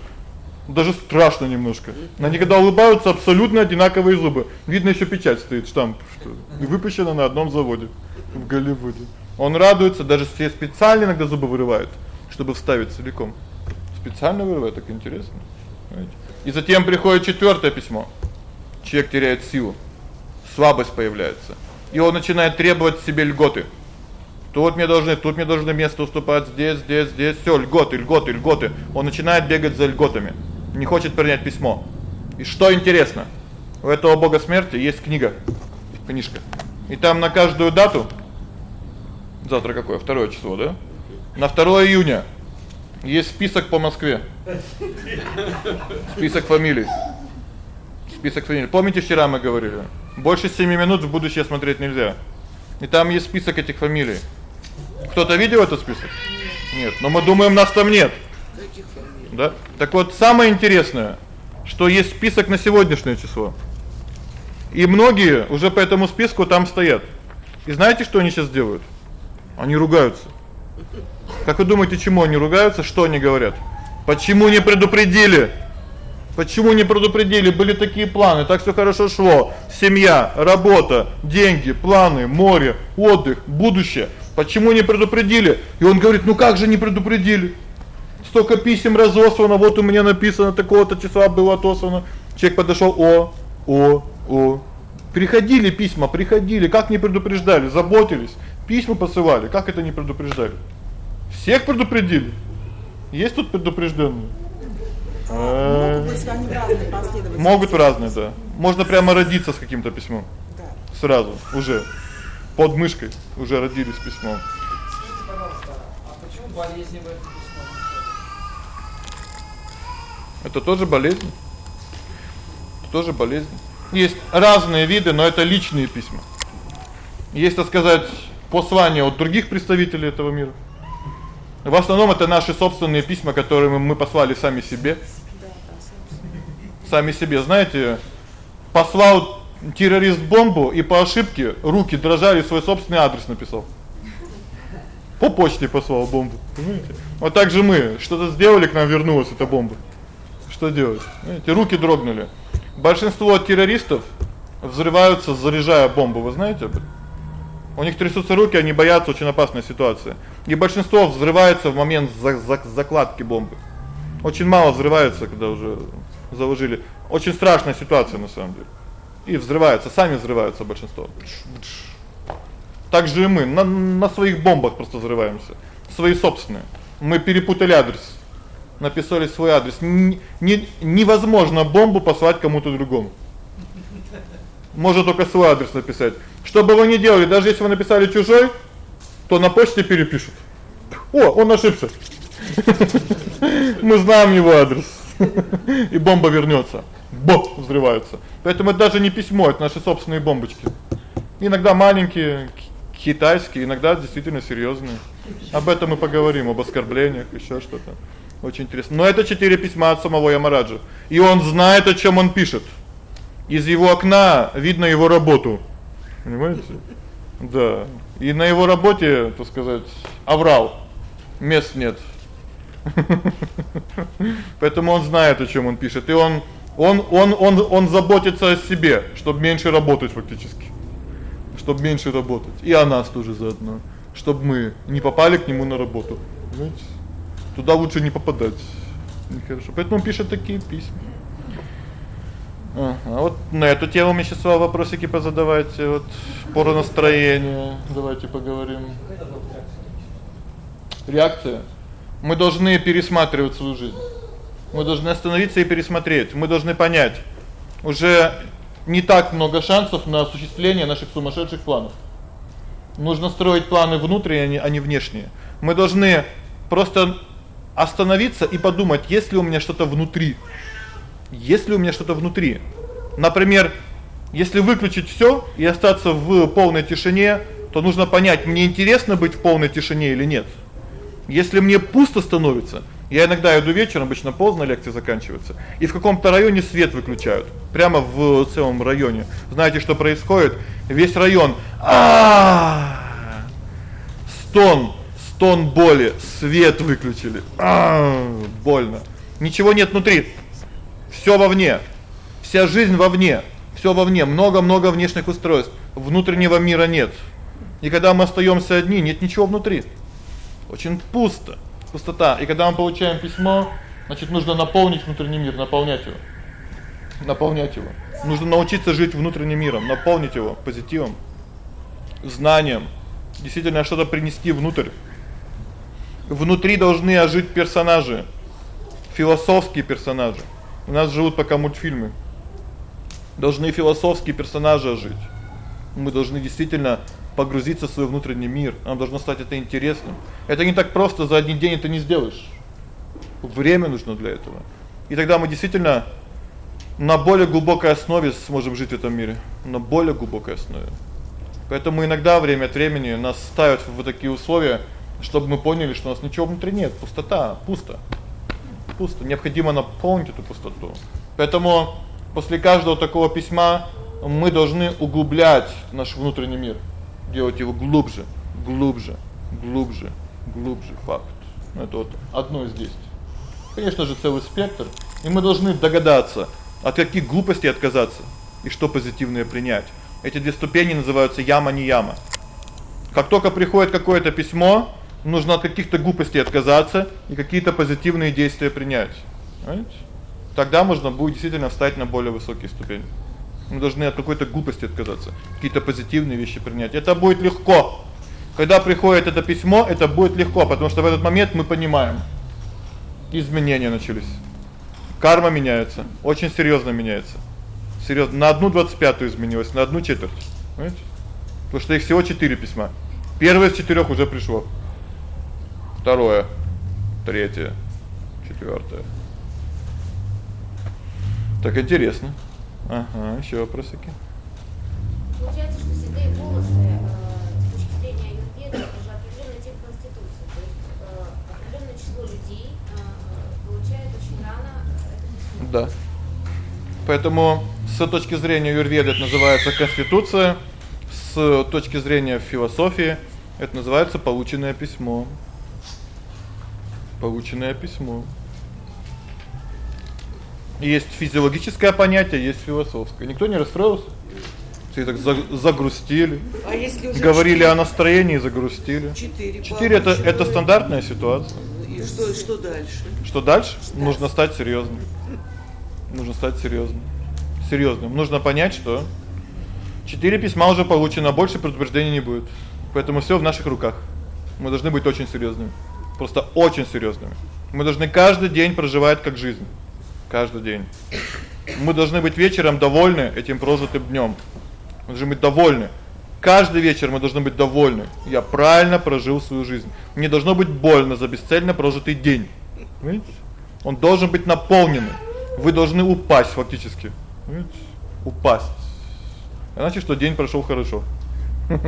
Даже страшно немножко. Они когда улыбаются, абсолютно одинаковые зубы. Видно ещё печать стоит, штамп, что выпущено на одном заводе в Голливуде. Он радуется, даже все специально иногда зубы вырывают, чтобы вставить целиком. Специально вырывают, так интересно. Понимаете? И затем приходит четвёртое письмо. Человек теряет силу. Слабость появляется. И он начинает требовать себе льготы. Тут мне должны, тут мне должны место уступать, здесь, здесь, здесь, всё, льготы, льготы, льготы. Он начинает бегать за льготами. Не хочет принять письмо. И что интересно? У этого бога смерти есть книга. Книжка. И там на каждую дату Завтра какое? Второе число, да? На 2 июня есть список по Москве. Список фамилий. Список фамилий. Помните, вчера мы говорили? Больше 7 минут в будущее смотреть нельзя. И там есть список этих фамилий. Кто-то видел этот список? Нет, но мы думаем, нас там нет. Да? Так вот, самое интересное, что есть список на сегодняшнее число. И многие уже по этому списку там стоят. И знаете, что они сейчас делают? Они ругаются. Как вы думаете, чему они ругаются? Что они говорят? Почему не предупредили? Почему не предупредили? Были такие планы, так всё хорошо шло. Семья, работа, деньги, планы, море, отдых, будущее. Почему не предупредили? И он говорит: "Ну как же не предупредили? Столько писем разослано, вот у меня написано такого-то числа было отослано". Человек подошёл: "О, о, о". Приходили письма, приходили, как не предупреждали, заботились, письма посылали, как это не предупреждали? Всех предупредили. Есть тут предупреждённые? Могут быть они в разные последовательности. Могут в разные, да. Можно прямо родиться с каким-то письмом. Да. Сразу, уже под мышкой уже родились письмом. Скажите, пожалуйста, а почему болезни в этом письме? Это тоже болезнь. Это тоже болезнь. Есть разные виды, но это личные письма. Есть, так сказать, послания от других представителей этого мира. В основном это наши собственные письма, которые мы послали сами себе. Сами себе, знаете, послал террорист бомбу и по ошибке руки дрожали, свой собственный адрес написал. По почте послал бомбу, понимаете? Вот так же мы что-то сделали, к нам вернулась эта бомба. Что делать? Знаете, руки дрогнули. Большинство террористов взрываются, заряжая бомбу, вы знаете об этом? У них трясутся руки, они боятся, очень опасная ситуация. И большинство взрывается в момент закладки бомбы. Очень мало взрывается, когда уже заложили. Очень страшная ситуация на самом деле. И взрываются, сами взрываются большинство. Так же и мы на на своих бомбах просто взрываемся, свои собственные. Мы перепутали адрес. Написали свой адрес. Не невозможно бомбу послать кому-то другому. Можно только свой адрес написать. Что бы вы ни делали, даже если вы написали чужой, то на почте перепишут. О, он ошибся. Мы знаем его адрес. И бомба вернётся. Бо взрывается. Поэтому это даже не письмо, это наши собственные бомбочки. Иногда маленькие, китайские, иногда действительно серьёзные. Об этом мы поговорим, об оскорблениях, ещё что-то. Очень интересно. Но это четыре письма от самого Ямараджа. И он знает, о чём он пишет. Из его окна видно его работу. Понимаете? Да. И на его работе, так сказать, аврал. Мест нет. Поэтому он знает, о чём он пишет. И он он он он он заботится о себе, чтобы меньше работать фактически. Чтобы меньше работать. И о нас тоже заодно, чтобы мы не попали к нему на работу. Понимаете? Туда лучше не попадать. Нехорошо. Поэтому он пишет такие письма. Ага, вот на эту тему мне сейчас вопросики позадавайте, вот по настроению. Давайте поговорим. Реакция. Мы должны пересматривать свою жизнь. Мы должны остановиться и пересмотреть. Мы должны понять, уже не так много шансов на осуществление наших сумасшедших планов. Нужно строить планы внутренние, а не внешние. Мы должны просто остановиться и подумать, есть ли у меня что-то внутри, если у меня что-то внутри. Например, если выключить всё и остаться в полной тишине, то нужно понять, мне интересно быть в полной тишине или нет. Если мне пусто становится, Я иногда иду вечером, обычно поздно лекция заканчивается, и в каком-то районе свет выключают. Прямо в целом районе. Знаете, что происходит? Весь район. А! Стон, стон боли, свет выключили. А! Больно. Ничего нет внутри. Всё вовне. Вся жизнь вовне. Всё вовне, много-много внешних устройств. Внутреннего мира нет. И когда мы остаёмся одни, нет ничего внутри. Очень пусто пустота. И когда мы получаем письмо, значит, нужно наполнить внутренний мир, наполнять его. Наполнять его. Нужно научиться жить внутренним миром, наполнить его позитивом, знанием, действительно что-то принести внутрь. Внутри должны ожить персонажи, философские персонажи. У нас живут пока мультфильмы. Должны философские персонажи ожить. Мы должны действительно погрузиться в свой внутренний мир. Нам должно стать это интересным. Это не так просто, за один день это не сделаешь. Время нужно для этого. И тогда мы действительно на более глубокой основе сможем жить в этом мире, на более глубокой основе. Поэтому иногда время от времени нас ставят в такие условия, чтобы мы поняли, что у нас ничего внутри нет, пустота, пусто. Пусто, необходимо наполнить эту пустоту. Поэтому после каждого такого письма мы должны углублять наш внутренний мир делать его глубже, глубже, глубже, глубже факт. Ну, это вот одно из действий. Конечно же, целый спектр, и мы должны догадаться, от каких глупостей отказаться и что позитивное принять. Эти две ступени называются яма не яма. Как только приходит какое-то письмо, нужно от каких-то глупостей отказаться и какие-то позитивные действия принять. Понимаете? Тогда можно будет действительно встать на более высокие ступени. Мы должны от какой-то глупости отказаться, какие-то позитивные вещи принять. Это будет легко. Когда приходит это письмо, это будет легко, потому что в этот момент мы понимаем изменения начались. Карма меняется, очень серьёзно меняется. Серьёзно, на 1/25 изменилась, на одну четверть. Понимаете? Потому что их всего 4 письма. Первое из четырёх уже пришло. Второе, третье, четвёртое. Так интересно. Ага, ещё вопросики. Получается, что седые волосы э, с точки зрения аюрведы это же определенный тип конституции. То есть э, определенное число людей э, получает очень рано это Да. Поэтому с точки зрения аюрведы это называется конституция, с точки зрения философии это называется полученное письмо. Полученное письмо. Есть физиологическое понятие, есть философское. Никто не расстроился? Все так загрустили. А если уже говорили 4, о настроении, загрустили. 4, 4 это это стандартная ситуация. И что что дальше? Что дальше? Нужно стать серьёзным. Нужно стать серьёзным. Серьёзным. Нужно понять, что четыре письма уже получено, больше предупреждений не будет. Поэтому всё в наших руках. Мы должны быть очень серьёзными. Просто очень серьёзными. Мы должны каждый день проживать как жизнь каждый день. Мы должны быть вечером довольны этим прожитым днём. Мы должны быть довольны. Каждый вечер мы должны быть довольны. Я правильно прожил свою жизнь. Мне должно быть больно за бесцельно прожитый день. Понимаете? Он должен быть наполненным. Вы должны упасть фактически. Понимаете? Упасть. Значит, что день прошёл хорошо.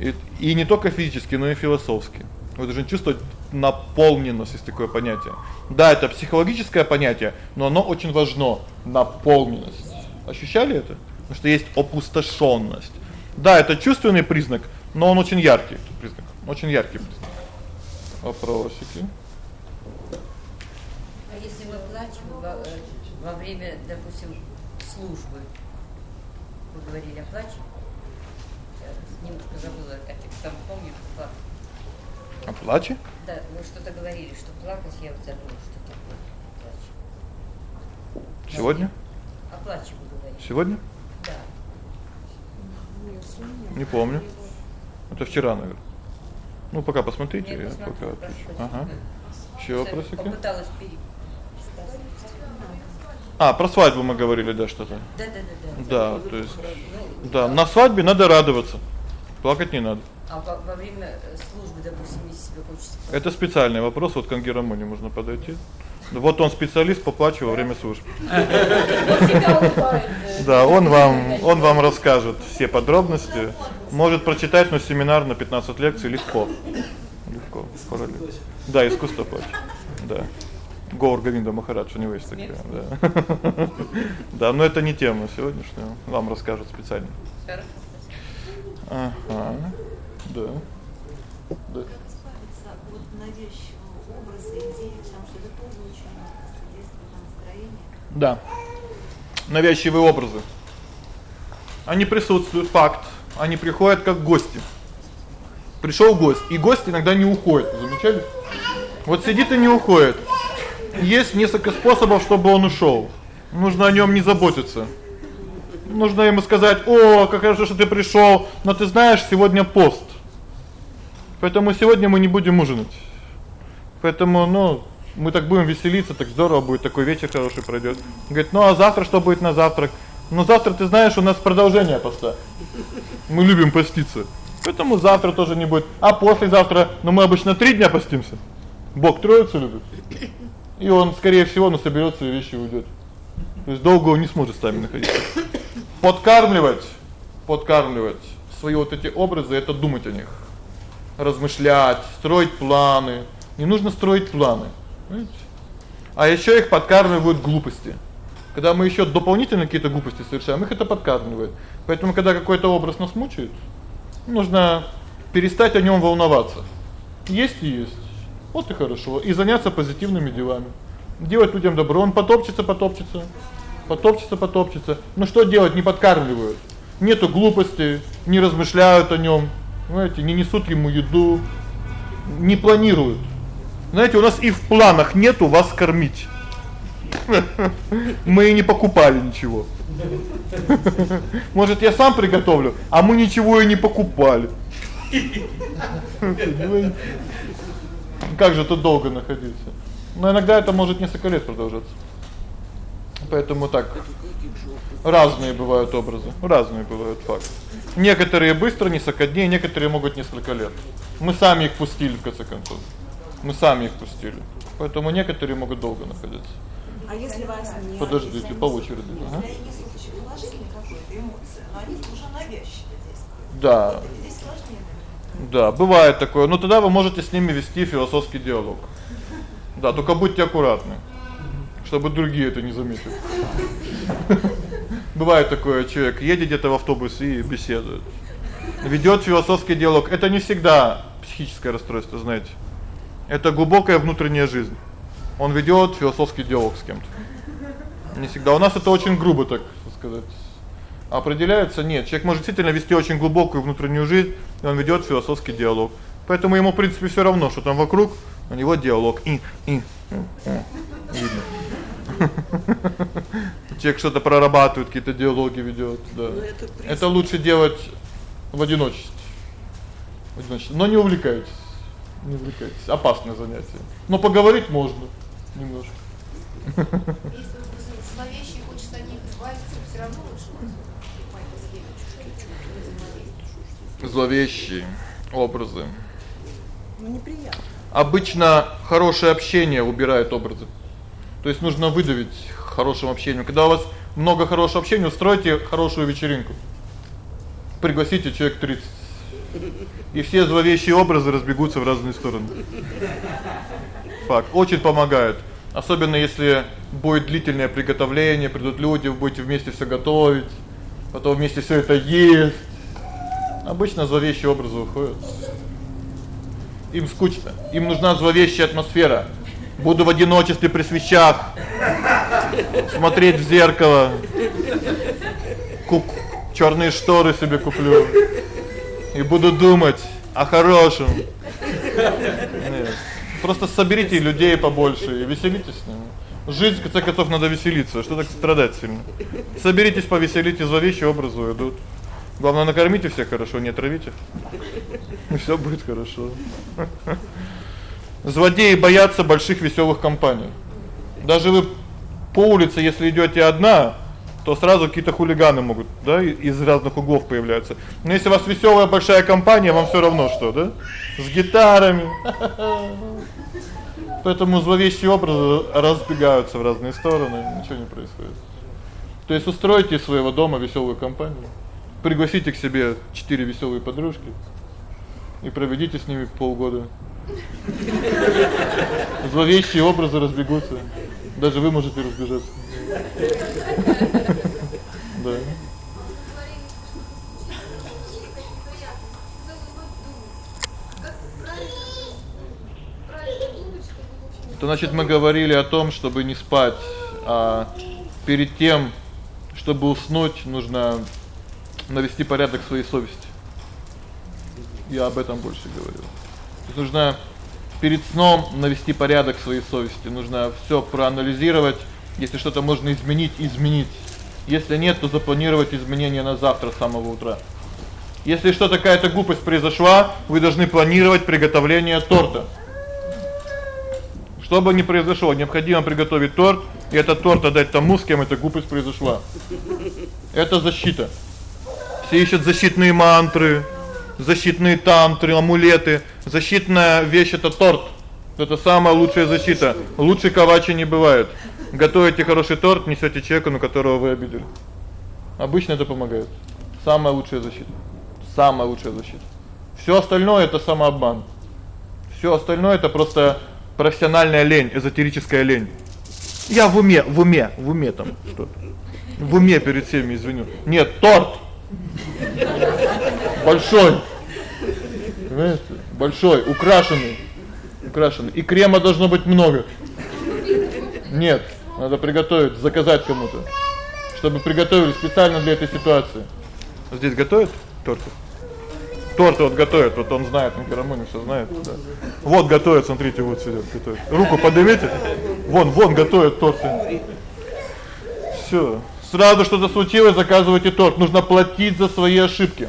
И и не только физически, но и философски. Вы должны чувствовать наполненность, есть такое понятие. Да, это психологическое понятие, но оно очень важно наполненность. Ощущали это? Потому что есть опустошённость. Да, это чувственный признак, но он очень яркий признак. Очень яркий признак. Вопросики. А если мы плачем во, э, во время, допустим, службы, вы говорили о плаче, я немножко забыла, как там помню. О плаче? Да, вы что-то говорили, что плакать, я вот забыла, что такое плач. Сегодня? О плаче вы говорили. Сегодня? Да. Не помню. Это вчера, наверное. Ну, пока посмотрите, Я я посмотрю, пока прошу отвечу. Ага. Просто вопросики? Попыталась пере... А, про свадьбу мы говорили, да, что-то. Да, да, да, да. Да, то есть Ну, да, на свадьбе надо радоваться. Плакать не надо. А во, во время э, службы, допустим, если себе хочется... Это специальный вопрос, вот к Ангерамоне можно подойти. Вот он специалист по плачу во время службы. Да, он вам он вам расскажет все подробности. Может прочитать на семинар на 15 лекций легко. Легко. легко параллель. Да, искусство плача. Да. Гор Говинда Махарадж у него есть такая, да. Да, но это не тема сегодняшняя. Вам расскажут специально. Хорошо. Ага. Да. Да. Как избавиться от навязчивого образа, идеи, потому что это тоже очень действует на настроение. Да. Навязчивые образы. Они присутствуют, факт. Они приходят как гости. Пришёл гость, и гость иногда не уходит, замечали? Вот сидит и не уходит. Есть несколько способов, чтобы он ушёл. Нужно о нём не заботиться. Нужно ему сказать: "О, как хорошо, что ты пришёл, но ты знаешь, сегодня пост. Поэтому сегодня мы не будем ужинать. Поэтому, ну, мы так будем веселиться, так здорово будет, такой вечер хороший пройдёт. Говорит: "Ну, а завтра что будет на завтрак?" "Ну, завтра ты знаешь, у нас продолжение поста. Мы любим поститься. Поэтому завтра тоже не будет. А послезавтра, ну мы обычно 3 дня постимся. Бог Троицу любит. И он, скорее всего, ну соберёт свои вещи и уйдёт. То есть долго он не сможет с нами находиться. Подкармливать, подкармливать свои вот эти образы это думать о них. Размышлять, строить планы. Не нужно строить планы, понимаете? А ещё их подкармливают глупости. Когда мы ещё дополнительно какие-то глупости совершаем, их это подкармливает. Поэтому когда какой-то образ нас мучает, нужно перестать о нём волноваться. Есть и есть. Вот и хорошо. И заняться позитивными делами. Делать людям добро, он потопчется, потопчется. Потопчется, потопчется. Но что делать? Не подкармливают. Нету глупости, не размышляют о нём. Знаете, не несут ему еду, не планируют. Знаете, у нас и в планах нету вас кормить. Мы и не покупали ничего. Может, я сам приготовлю, а мы ничего и не покупали. Как же тут долго находиться? Но иногда это может несколько лет продолжаться. Поэтому так разные бывают образы, разные бывают факты. Некоторые быстро, несколько дней, некоторые могут несколько лет. Мы сами их пустили в конце концов. Мы сами их пустили. Поэтому некоторые могут долго находиться. А если во сне? Подождите, по очереди. Ага. Действуют. Да. Да, бывает такое. Но тогда вы можете с ними вести философский диалог. Да, только будьте аккуратны, чтобы другие это не заметили. Бывает такое, человек едет где-то в автобусе и беседует. Ведёт философский диалог. Это не всегда психическое расстройство, знаете. Это глубокая внутренняя жизнь. Он ведёт философский диалог с кем-то. Не всегда. У нас это очень грубо, так сказать. Определяется нет. Человек может действительно вести очень глубокую внутреннюю жизнь, и он ведёт философский диалог. Поэтому ему, в принципе, всё равно, что там вокруг, у него диалог. И и видно. Человек что-то прорабатывает, какие-то диалоги ведёт, да. Ну, это лучше делать в одиночестве. В одиночестве. Но не увлекайтесь. Не увлекайтесь. Опасное занятие. Но поговорить можно немножко. Если зловещие, хочется от них избавиться, все равно лучше. Зловещие образы. Ну неприятно. Обычно хорошее общение убирает образы. То есть нужно выдавить хорошим общением. Когда у вас много хорошего общения, устройте хорошую вечеринку. Пригласите человек 30. И все зловещие образы разбегутся в разные стороны. Факт. Очень помогает. Особенно если будет длительное приготовление, придут люди, вы будете вместе всё готовить, потом вместе всё это есть. Обычно зловещие образы уходят. Им скучно. Им нужна зловещая атмосфера. Буду в одиночестве при свечах. Смотреть в зеркало. Кук чёрные шторы себе куплю. И буду думать о хорошем. Нет. Просто соберите людей побольше и веселитесь с ними. Жизнь, в конце надо веселиться, что так страдать сильно. Соберитесь, повеселитесь, зловещие образы уйдут. Главное, накормите всех хорошо, не отравите. И всё будет хорошо. Злодеи боятся больших весёлых компаний. Даже вы по улице, если идёте одна, то сразу какие-то хулиганы могут, да, из разных углов появляются. Но если у вас весёлая большая компания, вам всё равно что, да? С гитарами. Поэтому зловещие образы разбегаются в разные стороны, ничего не происходит. То есть устройте из своего дома весёлую компанию. Пригласите к себе 4 весёлые подружки и проведите с ними полгода. Зловещие образы разбегутся. Даже вы можете разбежаться. Да. То значит, мы говорили о том, чтобы не спать, а перед тем, чтобы уснуть, нужно навести порядок в своей совести. Я об этом больше говорил. Нужно перед сном навести порядок в своей совести. Нужно всё проанализировать, если что-то можно изменить, изменить. Если нет, то запланировать изменения на завтра с самого утра. Если что-то какая-то глупость произошла, вы должны планировать приготовление торта. Что бы ни произошло, необходимо приготовить торт, и этот торт отдать тому, с кем эта глупость произошла. Это защита. Все ищут защитные мантры, защитные тантры, амулеты. Защитная вещь это торт. Это самая лучшая защита. Лучше ковача не бывает. Готовите хороший торт, несёте человеку, на которого вы обидели. Обычно это помогает. Самая лучшая защита. Самая лучшая защита. Всё остальное это самообман. Всё остальное это просто профессиональная лень, эзотерическая лень. Я в уме, в уме, в уме там что-то. В уме перед всеми извиню. Нет, торт. Большой. Понимаете? Большой, украшенный. Украшенный. И крема должно быть много. Нет, надо приготовить, заказать кому-то, чтобы приготовили специально для этой ситуации. Здесь готовят торты? торты вот готовят, вот он знает, на Карамыне всё знает, да. Вот готовят, смотрите, вот сидят, готовят. Руку поднимите. Вон, вон готовят торты. Всё. Сразу что-то случилось, заказывайте торт. Нужно платить за свои ошибки.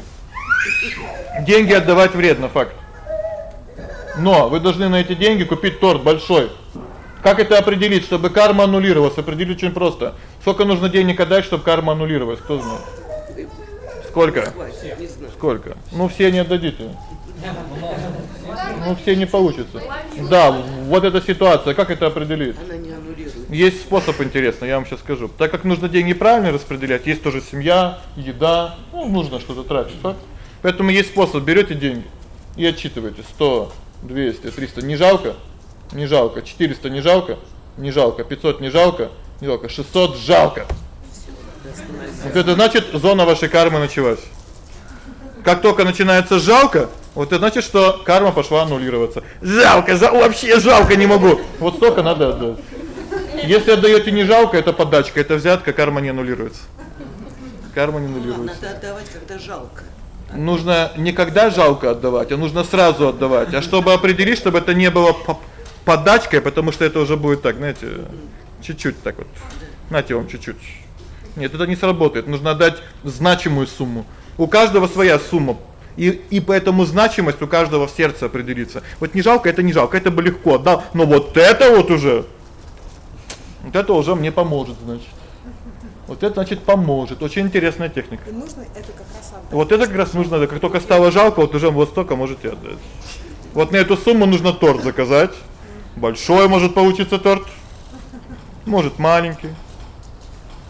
Деньги отдавать вредно, факт. Но вы должны на эти деньги купить торт большой. Как это определить, чтобы карма аннулировалась? Определить очень просто. Сколько нужно денег отдать, чтобы карма аннулировалась? Кто знает? Сколько? Сколько? Ну все не отдадите. Ну все не получится. Да, вот эта ситуация, как это определить? Есть способ интересный, я вам сейчас скажу. Так как нужно деньги правильно распределять, есть тоже семья, еда, ну нужно что-то тратить, так? Поэтому есть способ: берёте деньги и отчитываете 100, 200, 300, не жалко? Не жалко. 400 не жалко? Не жалко. 500 не жалко? Не жалко. 600 жалко. Вот это значит, зона вашей кармы началась. Как только начинается жалко, вот это значит, что карма пошла аннулироваться. Жалко, жал, вообще жалко не могу. Вот столько надо отдать. Если отдаёте не жалко, это подачка, это взятка, карма не аннулируется. Карма не аннулируется. Надо отдавать, когда жалко. Нужно не когда жалко отдавать, а нужно сразу отдавать. А чтобы определить, чтобы это не было подачкой, потому что это уже будет так, знаете, чуть-чуть так вот. Знаете, вам чуть-чуть. Нет, это не сработает. Нужно отдать значимую сумму. У каждого своя сумма. И и поэтому значимость у каждого в сердце определится. Вот не жалко это не жалко, это бы легко отдал, но вот это вот уже вот это уже мне поможет, значит. Вот это значит поможет. Очень интересная техника. И нужно это как раз отдать. Вот это как раз нужно, как только стало жалко, вот уже вот столько можете отдать. Вот на эту сумму нужно торт заказать. Большой может получиться торт. Может маленький.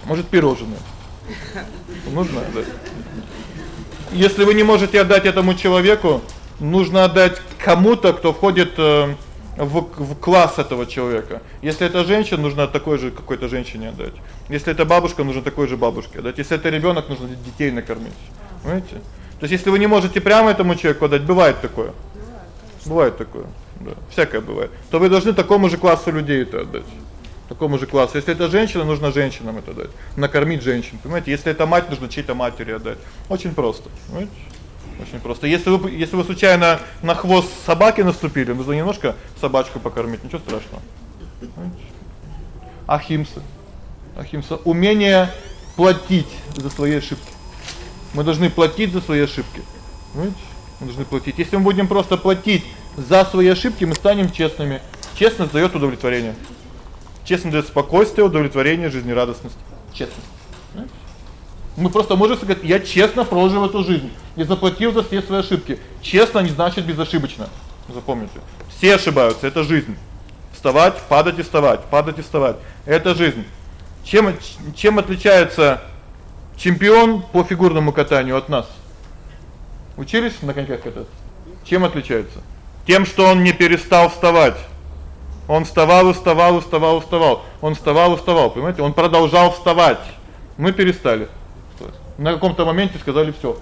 Может пирожное. Нужно отдать. Если вы не можете отдать этому человеку, нужно отдать кому-то, кто входит э, в в класс этого человека. Если это женщина, нужно такой же какой-то женщине отдать. Если это бабушка, нужно такой же бабушке отдать. Если это ребёнок, нужно детей накормить. Понимаете? То есть если вы не можете прямо этому человеку отдать, бывает такое. Бывает такое. Да, всякое бывает. То вы должны такому же классу людей это отдать такому же классу. Если это женщина, нужно женщинам это дать. Накормить женщин. Понимаете? Если это мать, нужно чьей-то матери отдать. Очень просто. Понимаете? Очень просто. Если вы если вы случайно на хвост собаки наступили, нужно немножко собачку покормить, ничего страшного. Ахимса. Ахимса умение платить за свои ошибки. Мы должны платить за свои ошибки. Понимаете? Мы должны платить. Если мы будем просто платить за свои ошибки, мы станем честными. Честность даёт удовлетворение. Честно даёт спокойствие, удовлетворение, жизнерадостность. Честность. Мы просто можем сказать: "Я честно прожил эту жизнь и заплатил за все свои ошибки". Честно не значит безошибочно. Запомните. Все ошибаются, это жизнь. Вставать, падать и вставать, падать и вставать. Это жизнь. Чем чем отличается чемпион по фигурному катанию от нас? Учились на коньках кататься? Чем отличается? Тем, что он не перестал вставать. Он вставал, вставал, вставал, вставал. Он вставал, вставал, понимаете? Он продолжал вставать. Мы перестали. На каком-то моменте сказали всё.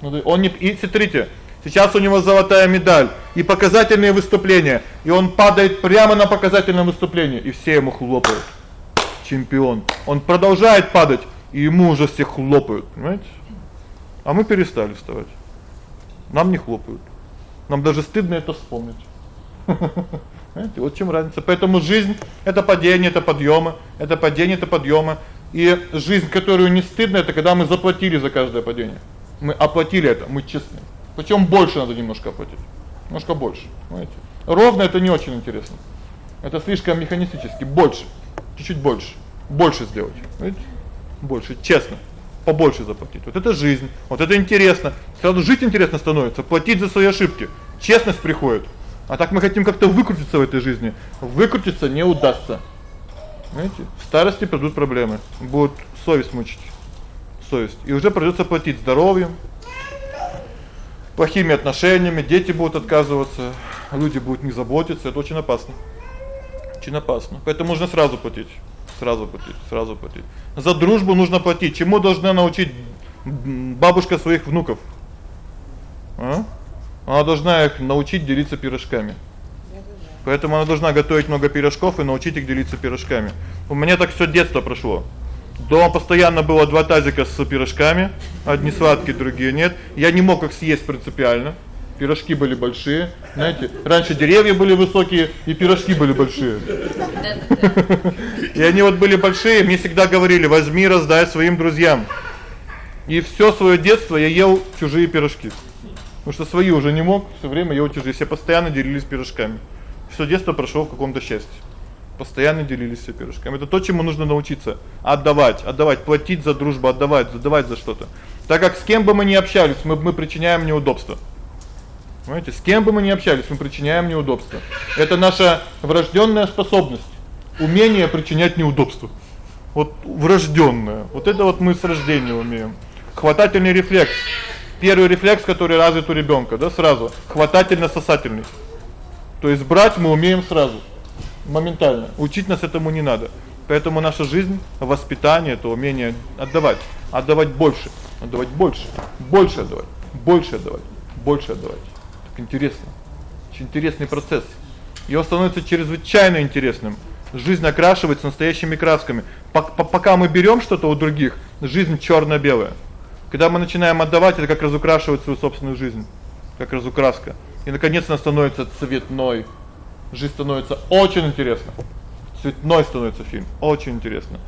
Ну он не и смотрите, сейчас у него золотая медаль и показательные выступления, и он падает прямо на показательном выступлении, и все ему хлопают. Чемпион. Он продолжает падать, и ему уже все хлопают, понимаете? А мы перестали вставать. Нам не хлопают. Нам даже стыдно это вспомнить. Знаете, вот в чём разница. Поэтому жизнь это падение, это подъёмы, это падение, это подъёмы. И жизнь, которую не стыдно, это когда мы заплатили за каждое падение. Мы оплатили это, мы честны. Причём больше надо немножко оплатить. Немножко больше, понимаете? Ровно это не очень интересно. Это слишком механистически, больше. Чуть-чуть больше. Больше сделать. Понимаете? Больше, честно. Побольше заплатить. Вот это жизнь. Вот это интересно. Сразу жить интересно становится, платить за свои ошибки. Честность приходит. А так мы хотим как-то выкрутиться в этой жизни. Выкрутиться не удастся. Знаете? В старости придут проблемы. Будет совесть мучить. Совесть. И уже придётся платить здоровьем, плохими отношениями, дети будут отказываться, люди будут не заботиться, это очень опасно. Очень опасно. Поэтому нужно сразу платить. Сразу платить, сразу платить. За дружбу нужно платить. Чему должна научить бабушка своих внуков? А? Она должна их научить делиться пирожками. Поэтому она должна готовить много пирожков и научить их делиться пирожками. У меня так всё детство прошло. Дома постоянно было два тазика с пирожками, одни сладкие, другие нет. Я не мог их съесть принципиально. Пирожки были большие, знаете, раньше деревья были высокие и пирожки были большие. И они вот были большие, мне всегда говорили: "Возьми, раздай своим друзьям". И всё своё детство я ел чужие пирожки. Потому что свои уже не мог, всё время ел чужие, все постоянно делились пирожками. Всё детство прошло в каком-то счастье. Постоянно делились все пирожками. Это то, чему нужно научиться отдавать, отдавать, платить за дружбу, отдавать, задавать за что-то. Так как с кем бы мы ни общались, мы мы причиняем неудобства. Понимаете, с кем бы мы ни общались, мы причиняем неудобства. Это наша врождённая способность умение причинять неудобства. Вот врождённое. Вот это вот мы с рождения умеем. Хватательный рефлекс. Первый рефлекс, который развит у ребёнка, да, сразу. Хватательно-сосательный. То есть брать мы умеем сразу. Моментально. Учить нас этому не надо. Поэтому наша жизнь, воспитание это умение отдавать, отдавать больше, отдавать больше, больше отдавать, больше отдавать, больше отдавать. Так интересно. Очень интересный процесс. И он становится чрезвычайно интересным. Жизнь окрашивается настоящими красками. Пока мы берём что-то у других, жизнь чёрно-белая. Когда мы начинаем отдавать, это как разукрашивать свою собственную жизнь, как разукраска. И наконец она становится цветной. Жизнь становится очень интересной. Цветной становится фильм, очень интересно.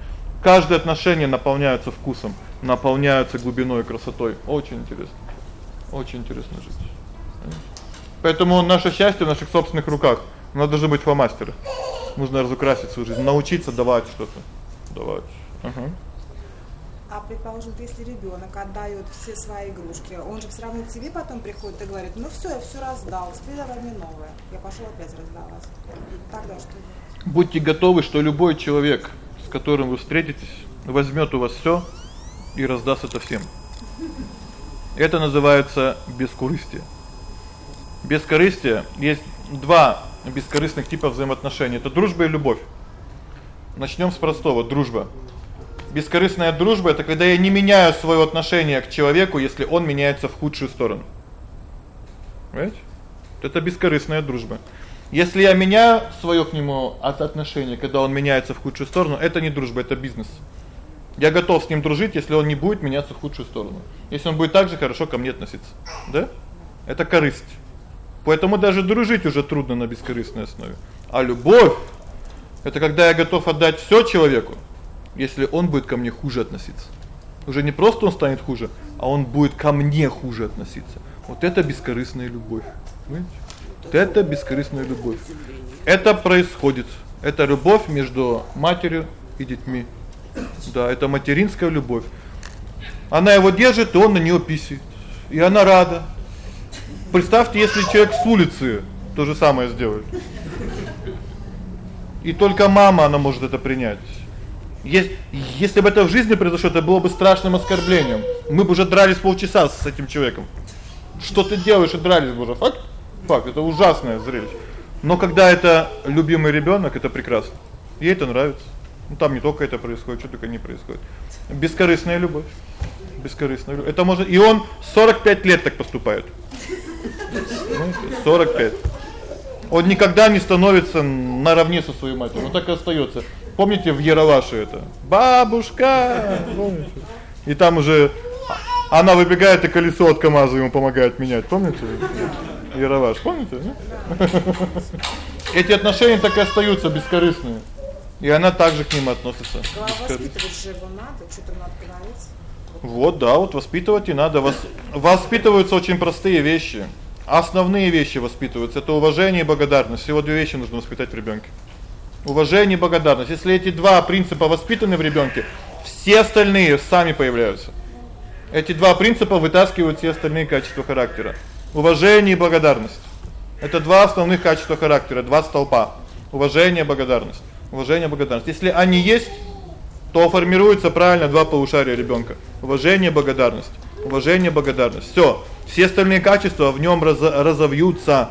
Каждое отношение наполняется вкусом, наполняется глубиной и красотой. Очень интересно. Очень интересно жить. Поэтому наше счастье в наших собственных руках. Мы должны быть фломастеры. Нужно разукрасить свою жизнь, научиться давать что-то. Давать. Ага. А предположим, если ребёнок отдаёт все свои игрушки, он же всё равно к тебе потом приходит и говорит: "Ну всё, я всё раздал, теперь давай мне новое". Я пошёл опять раздавать. Тогда что? Будьте готовы, что любой человек, с которым вы встретитесь, возьмёт у вас всё и раздаст это всем. Это называется бескорыстие. Бескорыстие есть два бескорыстных типа взаимоотношений это дружба и любовь. Начнём с простого дружба. Бескорыстная дружба это когда я не меняю своё отношение к человеку, если он меняется в худшую сторону. Понимаете? Это бескорыстная дружба. Если я меняю своё к нему отношение, когда он меняется в худшую сторону, это не дружба, это бизнес. Я готов с ним дружить, если он не будет меняться в худшую сторону. Если он будет так же хорошо ко мне относиться. Да? Это корысть. Поэтому даже дружить уже трудно на бескорыстной основе. А любовь это когда я готов отдать всё человеку, если он будет ко мне хуже относиться. Уже не просто он станет хуже, а он будет ко мне хуже относиться. Вот это бескорыстная любовь. Понимаете? Вот это бескорыстная любовь. Это происходит. Это любовь между матерью и детьми. Да, это материнская любовь. Она его держит, и он на неё писает. И она рада. Представьте, если человек с улицы то же самое сделает. И только мама она может это принять. Если бы это в жизни произошло, это было бы страшным оскорблением. Мы бы уже дрались полчаса с этим человеком. Что ты делаешь, и дрались бы уже. Факт? Факт, это ужасное зрелище. Но когда это любимый ребёнок, это прекрасно. Ей это нравится. Ну там не только это происходит, что только не происходит. Бескорыстная любовь. Бескорыстная любовь. Это может и он 45 лет так поступает. 45. Он никогда не становится наравне со своей матерью. Он так и остаётся. Помните в Ералаше это? Бабушка, помните? И там уже она выбегает и колесо от КамАЗа ему помогает менять. Помните? Ералаш, помните? Эти отношения так и остаются бескорыстными. И она также к ним относится. Ну, а воспитывать же его надо, что-то надо говорить. Вот, да, вот воспитывать и надо. Вас воспитываются очень простые вещи. Основные вещи воспитываются это уважение и благодарность. Всего две вещи нужно воспитать в ребёнке. Уважение и благодарность. Если эти два принципа воспитаны в ребёнке, все остальные сами появляются. Эти два принципа вытаскивают все остальные качества характера. Уважение и благодарность. Это два основных качества характера, два столпа. Уважение, благодарность. Уважение, благодарность. Если они есть, то формируется правильно два полушария ребёнка. Уважение, благодарность. Уважение, благодарность. Всё. Все остальные качества в нём раз, разовьются.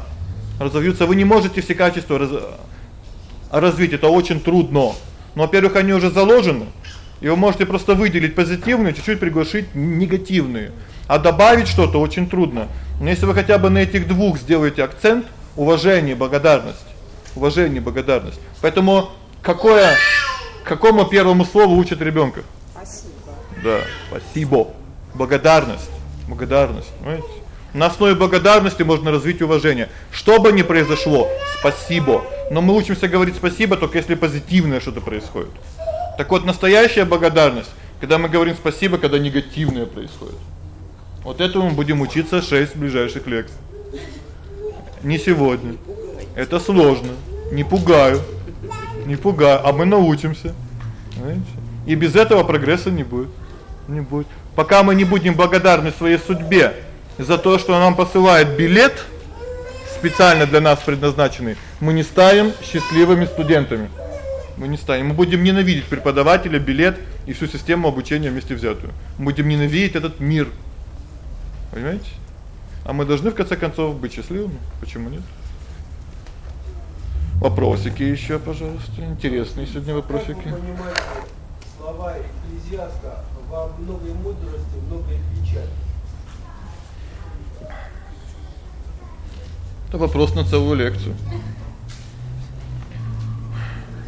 Разовьются. Вы не можете все качества раз, развить, это очень трудно. Но, во-первых, они уже заложены. И вы можете просто выделить позитивные, чуть-чуть приглушить негативные. А добавить что-то очень трудно. Но если вы хотя бы на этих двух сделаете акцент уважение, благодарность. Уважение, благодарность. Поэтому какое какому первому слову учат ребёнка? Спасибо. Да, спасибо. Благодарность. Благодарность, понимаете? На основе благодарности можно развить уважение. Что бы ни произошло, спасибо. Но мы учимся говорить спасибо только если позитивное что-то происходит. Так вот, настоящая благодарность, когда мы говорим спасибо, когда негативное происходит. Вот этому мы будем учиться 6 ближайших лекций. Не сегодня. Это сложно. Не пугаю. Не пугаю, а мы научимся. Знаете? И без этого прогресса не будет. Не будет. Пока мы не будем благодарны своей судьбе за то, что нам посылает билет специально для нас предназначенный, мы не станем счастливыми студентами. Мы не станем. Мы будем ненавидеть преподавателя, билет и всю систему обучения вместе взятую. Мы будем ненавидеть этот мир. Понимаете? А мы должны в конце концов быть счастливыми. Почему нет? Вопросики ещё, пожалуйста. Интересные сегодня вопросики. Как вы понимаете слова экклезиаста во многой мудрости, многой печали? Это вопрос на целую лекцию.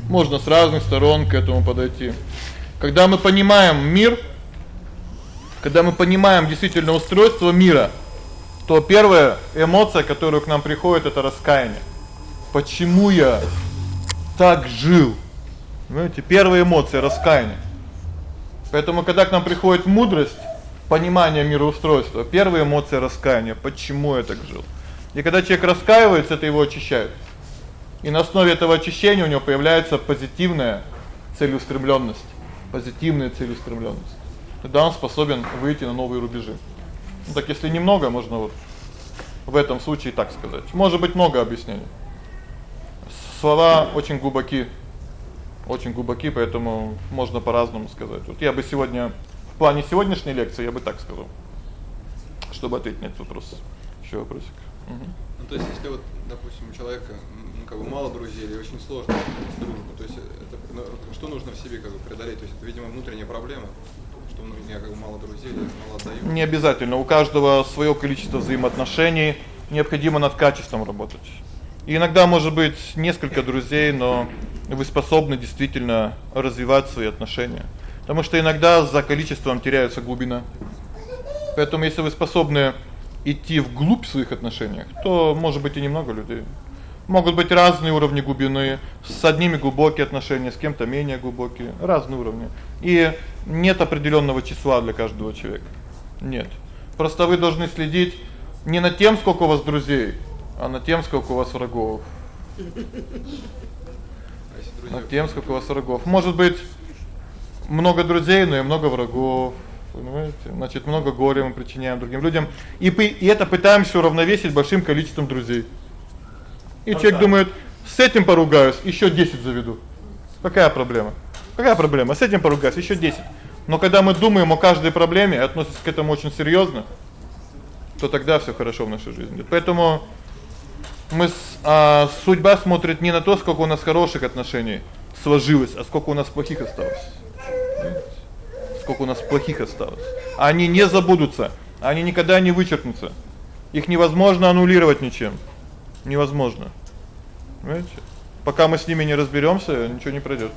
Можно с разных сторон к этому подойти. Когда мы понимаем мир, когда мы понимаем действительно устройство мира, то первая эмоция, которая к нам приходит это раскаяние. Почему я так жил? Знаете, первая эмоция раскаяние. Поэтому когда к нам приходит мудрость, понимание мироустройства, первая эмоция раскаяние. Почему я так жил? И когда человек раскаивается, это его очищает. И на основе этого очищения у него появляется позитивная целеустремлённость, позитивная целеустремлённость. Тогда он способен выйти на новые рубежи. Ну так если немного, можно вот в этом случае так сказать. Может быть много объяснений. Слова очень глубоки. Очень глубоки, поэтому можно по-разному сказать. Вот я бы сегодня в плане сегодняшней лекции я бы так сказал. Чтобы ответить на этот вопрос. Ещё вопросик. Угу. Ну то есть если вот, допустим, у человека ну, как бы мало друзей или очень сложно дружбу, то есть это ну, что нужно в себе как бы преодолеть? То есть это, видимо, внутренняя проблема, что ну, у меня как бы мало друзей, или мало отдаю. Не обязательно, у каждого своё количество взаимоотношений, необходимо над качеством работать. И иногда может быть несколько друзей, но вы способны действительно развивать свои отношения. Потому что иногда за количеством теряется глубина. Поэтому если вы способны идти вглубь своих отношениях, то может быть и немного людей. Могут быть разные уровни глубины, с одними глубокие отношения, с кем-то менее глубокие, разные уровни. И нет определённого числа для каждого человека. Нет. Просто вы должны следить не над тем, сколько у вас друзей, а над тем, сколько у вас врагов. Над тем, сколько у вас врагов. Может быть, много друзей, но и много врагов. Понимаете? Значит, много горя мы причиняем другим людям, и и это пытаемся уравновесить большим количеством друзей. И а человек думает: "С этим поругаюсь, ещё 10 заведу". Какая проблема? Какая проблема? С этим поругаюсь, ещё 10. Но когда мы думаем о каждой проблеме и относимся к этому очень серьёзно, то тогда всё хорошо в нашей жизни. Поэтому Мы с, а, судьба смотрит не на то, сколько у нас хороших отношений сложилось, а сколько у нас плохих осталось. Сколько у нас плохих осталось. Они не забудутся, они никогда не вычеркнутся. Их невозможно аннулировать ничем. Невозможно. Понимаете? Пока мы с ними не разберёмся, ничего не пройдёт.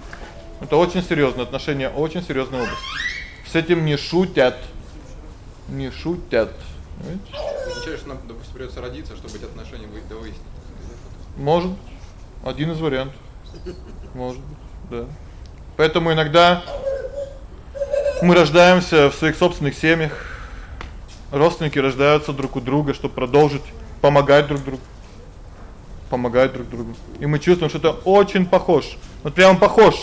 Это очень серьёзное отношение, очень серьёзная область. С этим не шутят. Не шутят. Понимаете? Означает, что нам, допустим, придётся родиться, чтобы эти отношения вы да выяснить. Может. Один из вариантов. Может быть, да. Поэтому иногда мы рождаемся в своих собственных семьях. Родственники рождаются друг у друга, чтобы продолжить помогать друг другу. Помогать друг другу. И мы чувствуем, что это очень похож. Вот прямо похож.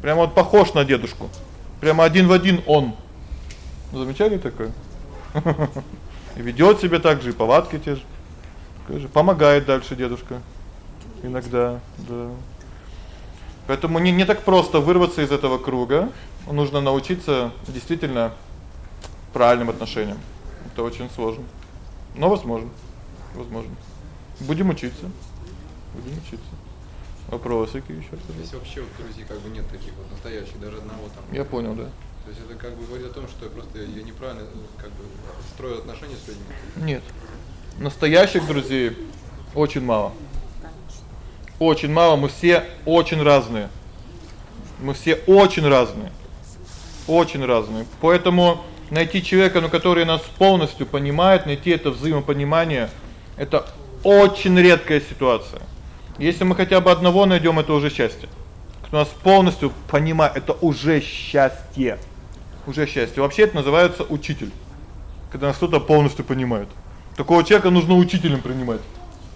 Прямо вот похож на дедушку. Прямо один в один он. Замечали такое? И ведёт себя так же, и повадки те же. Такой же помогает дальше дедушка. Иногда, да. Поэтому не не так просто вырваться из этого круга. Нужно научиться действительно правильным отношениям. Это очень сложно. Но возможно. Возможно. Будем учиться. Будем учиться. Вопросы какие ещё? Если вообще вот друзей как бы нет таких вот настоящих, даже одного там. Я понял, да. То есть это как бы говорит о том, что я просто я неправильно как бы строю отношения с людьми. Нет. Настоящих друзей очень мало. Очень мало, мы все очень разные. Мы все очень разные. Очень разные. Поэтому найти человека, ну, который нас полностью понимает, найти это взаимопонимание это очень редкая ситуация. Если мы хотя бы одного найдём, это уже счастье. Кто нас полностью понимает, это уже счастье. Уже счастье. Вообще это называется учитель. Когда нас кто-то полностью понимает. Такого человека нужно учителем принимать.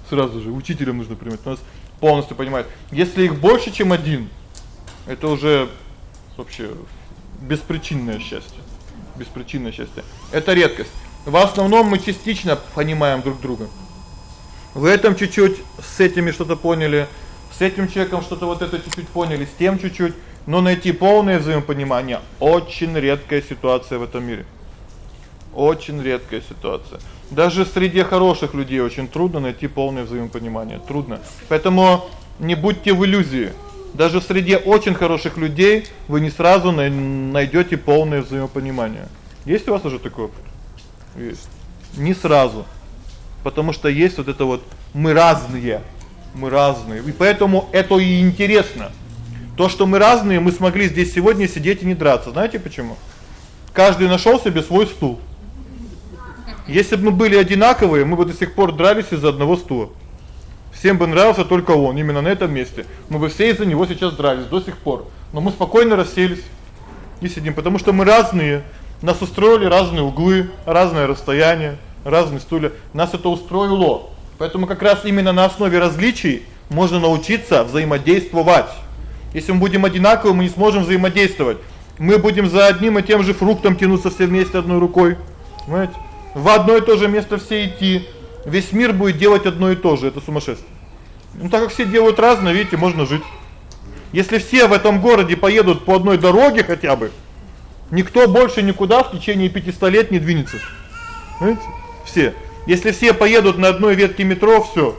Сразу же учителем нужно принимать. Нас полностью понимает. Если их больше, чем один, это уже вообще беспричинное счастье. Беспричинное счастье. Это редкость. В основном мы частично понимаем друг друга. В этом чуть-чуть с этими что-то поняли, с этим человеком что-то вот это чуть-чуть поняли, с тем чуть-чуть, но найти полное взаимопонимание очень редкая ситуация в этом мире. Очень редкая ситуация. Даже среди хороших людей очень трудно найти полное взаимопонимание, трудно. Поэтому не будьте в иллюзии. Даже среди очень хороших людей вы не сразу найдёте полное взаимопонимание. Есть у вас уже опыт? Есть. Не сразу потому что есть вот это вот мы разные. Мы разные. И поэтому это и интересно. То, что мы разные, мы смогли здесь сегодня сидеть и не драться. Знаете почему? Каждый нашёл себе свой стул. Если бы мы были одинаковые, мы бы до сих пор дрались из-за одного стула. Всем бы нравился только он, именно на этом месте. Мы бы все из-за него сейчас дрались до сих пор. Но мы спокойно расселись и сидим, потому что мы разные. Нас устроили разные углы, разное расстояние разные стулья. Нас это устроило. Поэтому как раз именно на основе различий можно научиться взаимодействовать. Если мы будем одинаковы, мы не сможем взаимодействовать. Мы будем за одним и тем же фруктом тянуться все вместе одной рукой. Понимаете? В одно и то же место все идти. Весь мир будет делать одно и то же, это сумасшествие. Ну так как все делают разное, видите, можно жить. Если все в этом городе поедут по одной дороге хотя бы, никто больше никуда в течение 500 лет не двинется. Понимаете? все. Если все поедут на одной ветке метро, всё.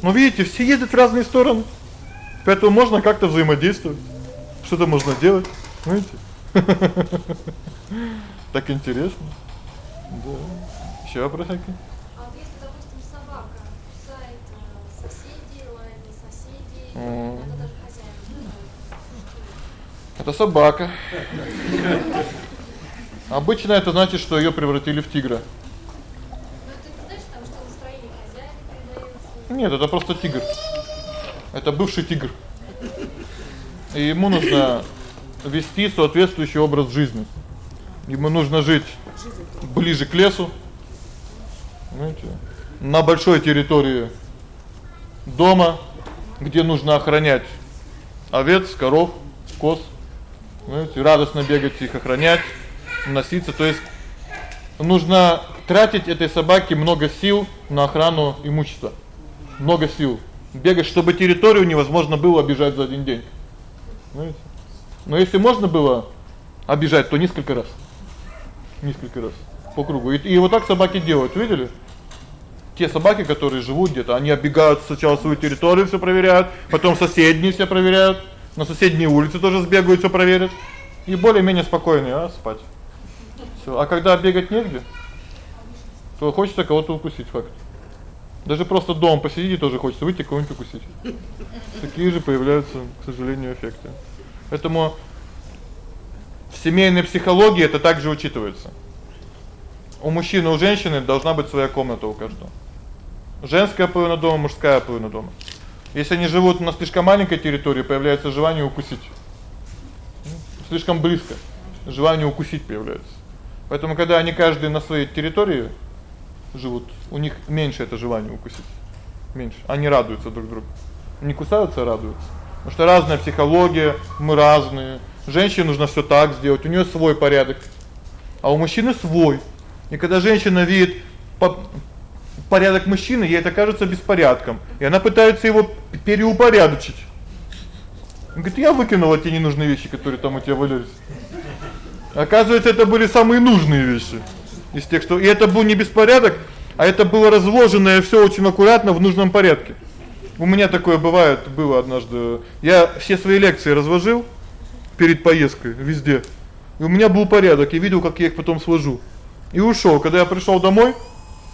Ну видите, все едут в разные стороны. Поэтому можно как-то взаимодействовать. Что-то можно делать, знаете? Так интересно. Да. Ещё вопросы какие? А вот если, допустим, собака кусает э, соседей, лает на соседей, это собака. Обычно это значит, что её превратили в тигра. Нет, это просто тигр. Это бывший тигр. И ему нужно вести соответствующий образ жизни. Ему нужно жить ближе к лесу. Знаете, на большой территории дома, где нужно охранять овец, коров, коз. Знаете, радостно бегать их охранять, носиться, то есть нужно тратить этой собаке много сил на охрану имущества много сил бегать, чтобы территорию невозможно было обижать за один день. Знаете? Но если можно было обижать, то несколько раз. Несколько раз по кругу. И, и вот так собаки делают, видели? Те собаки, которые живут где-то, они оббегают сначала свою территорию, всё проверяют, потом соседние все проверяют, на соседние улицы тоже сбегают, всё проверят. И более-менее спокойные, а спать. Всё. А когда бегать негде, то хочется кого-то укусить факт. Даже просто дом посидите тоже хочется выйти кого-нибудь укусить. Такие же появляются, к сожалению, эффекты. Поэтому в семейной психологии это также учитывается. У мужчины и у женщины должна быть своя комната у каждого. Женская половина дома, мужская половина дома. Если они живут на слишком маленькой территории, появляется желание укусить. Слишком близко. Желание укусить появляется. Поэтому когда они каждый на своей территории живут, у них меньше это желание укусить. Меньше. Они радуются друг другу. Не кусаются, а радуются. Потому что разная психология, мы разные. Женщине нужно всё так сделать, у неё свой порядок. А у мужчины свой. И когда женщина видит порядок мужчины, ей это кажется беспорядком, и она пытается его переупорядочить. Он говорит: "Я выкинула те ненужные вещи, которые там у тебя валялись". Оказывается, это были самые нужные вещи. Из тех, что и это был не беспорядок, а это было разложенное всё очень аккуратно в нужном порядке. У меня такое бывает, было однажды. Я все свои лекции разложил перед поездкой везде. И у меня был порядок, я видел, как я их потом сложу. И ушёл. Когда я пришёл домой,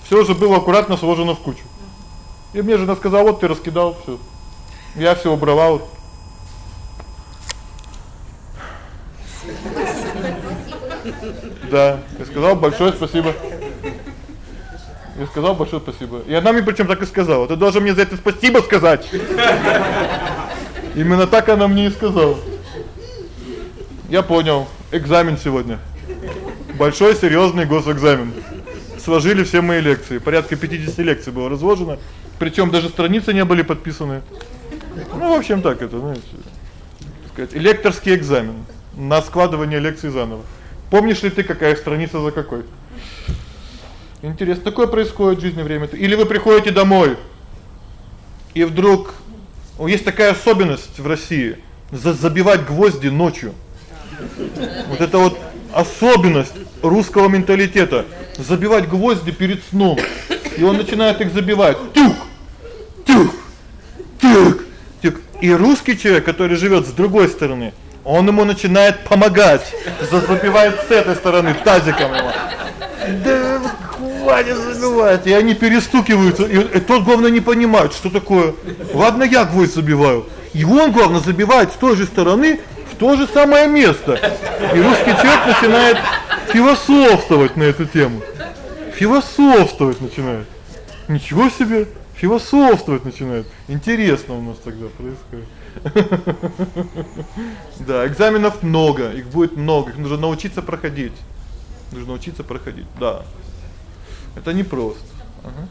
всё уже было аккуратно сложено в кучу. И мне жена сказала: "Вот ты раскидал всё". Я всё убрала. Да, я сказал большое спасибо. Я сказал большое спасибо. И она мне причём так и сказала: "Ты должен мне за это спасибо сказать". Именно так она мне и сказала. Я понял. Экзамен сегодня. Большой серьёзный госэкзамен. Сложили все мои лекции. Порядка 50 лекций было разложено, причём даже страницы не были подписаны. Ну, в общем, так это, знаете, сказать, лекторский экзамен на складывание лекций заново. Помнишь ли ты, какая страница за какой? Интересно, такое происходит в жизни время. Или вы приходите домой, и вдруг есть такая особенность в России забивать гвозди ночью. Вот это вот особенность русского менталитета забивать гвозди перед сном. И он начинает их забивать. Тюк. Тюк. Тюк. Тюк. И русский человек, который живёт с другой стороны, он ему начинает помогать. Забивает с этой стороны тазиком его. Да хватит забивать. И они перестукиваются. И тот главное не понимает, что такое. Ладно, я гвоздь забиваю. И он главное забивает с той же стороны то же самое место. И русский человек начинает философствовать на эту тему. Философствовать начинает. Ничего себе, философствовать начинает. Интересно у нас тогда происходит. Да, экзаменов много, их будет много, их нужно научиться проходить. Нужно научиться проходить. Да. Это не просто. Ага.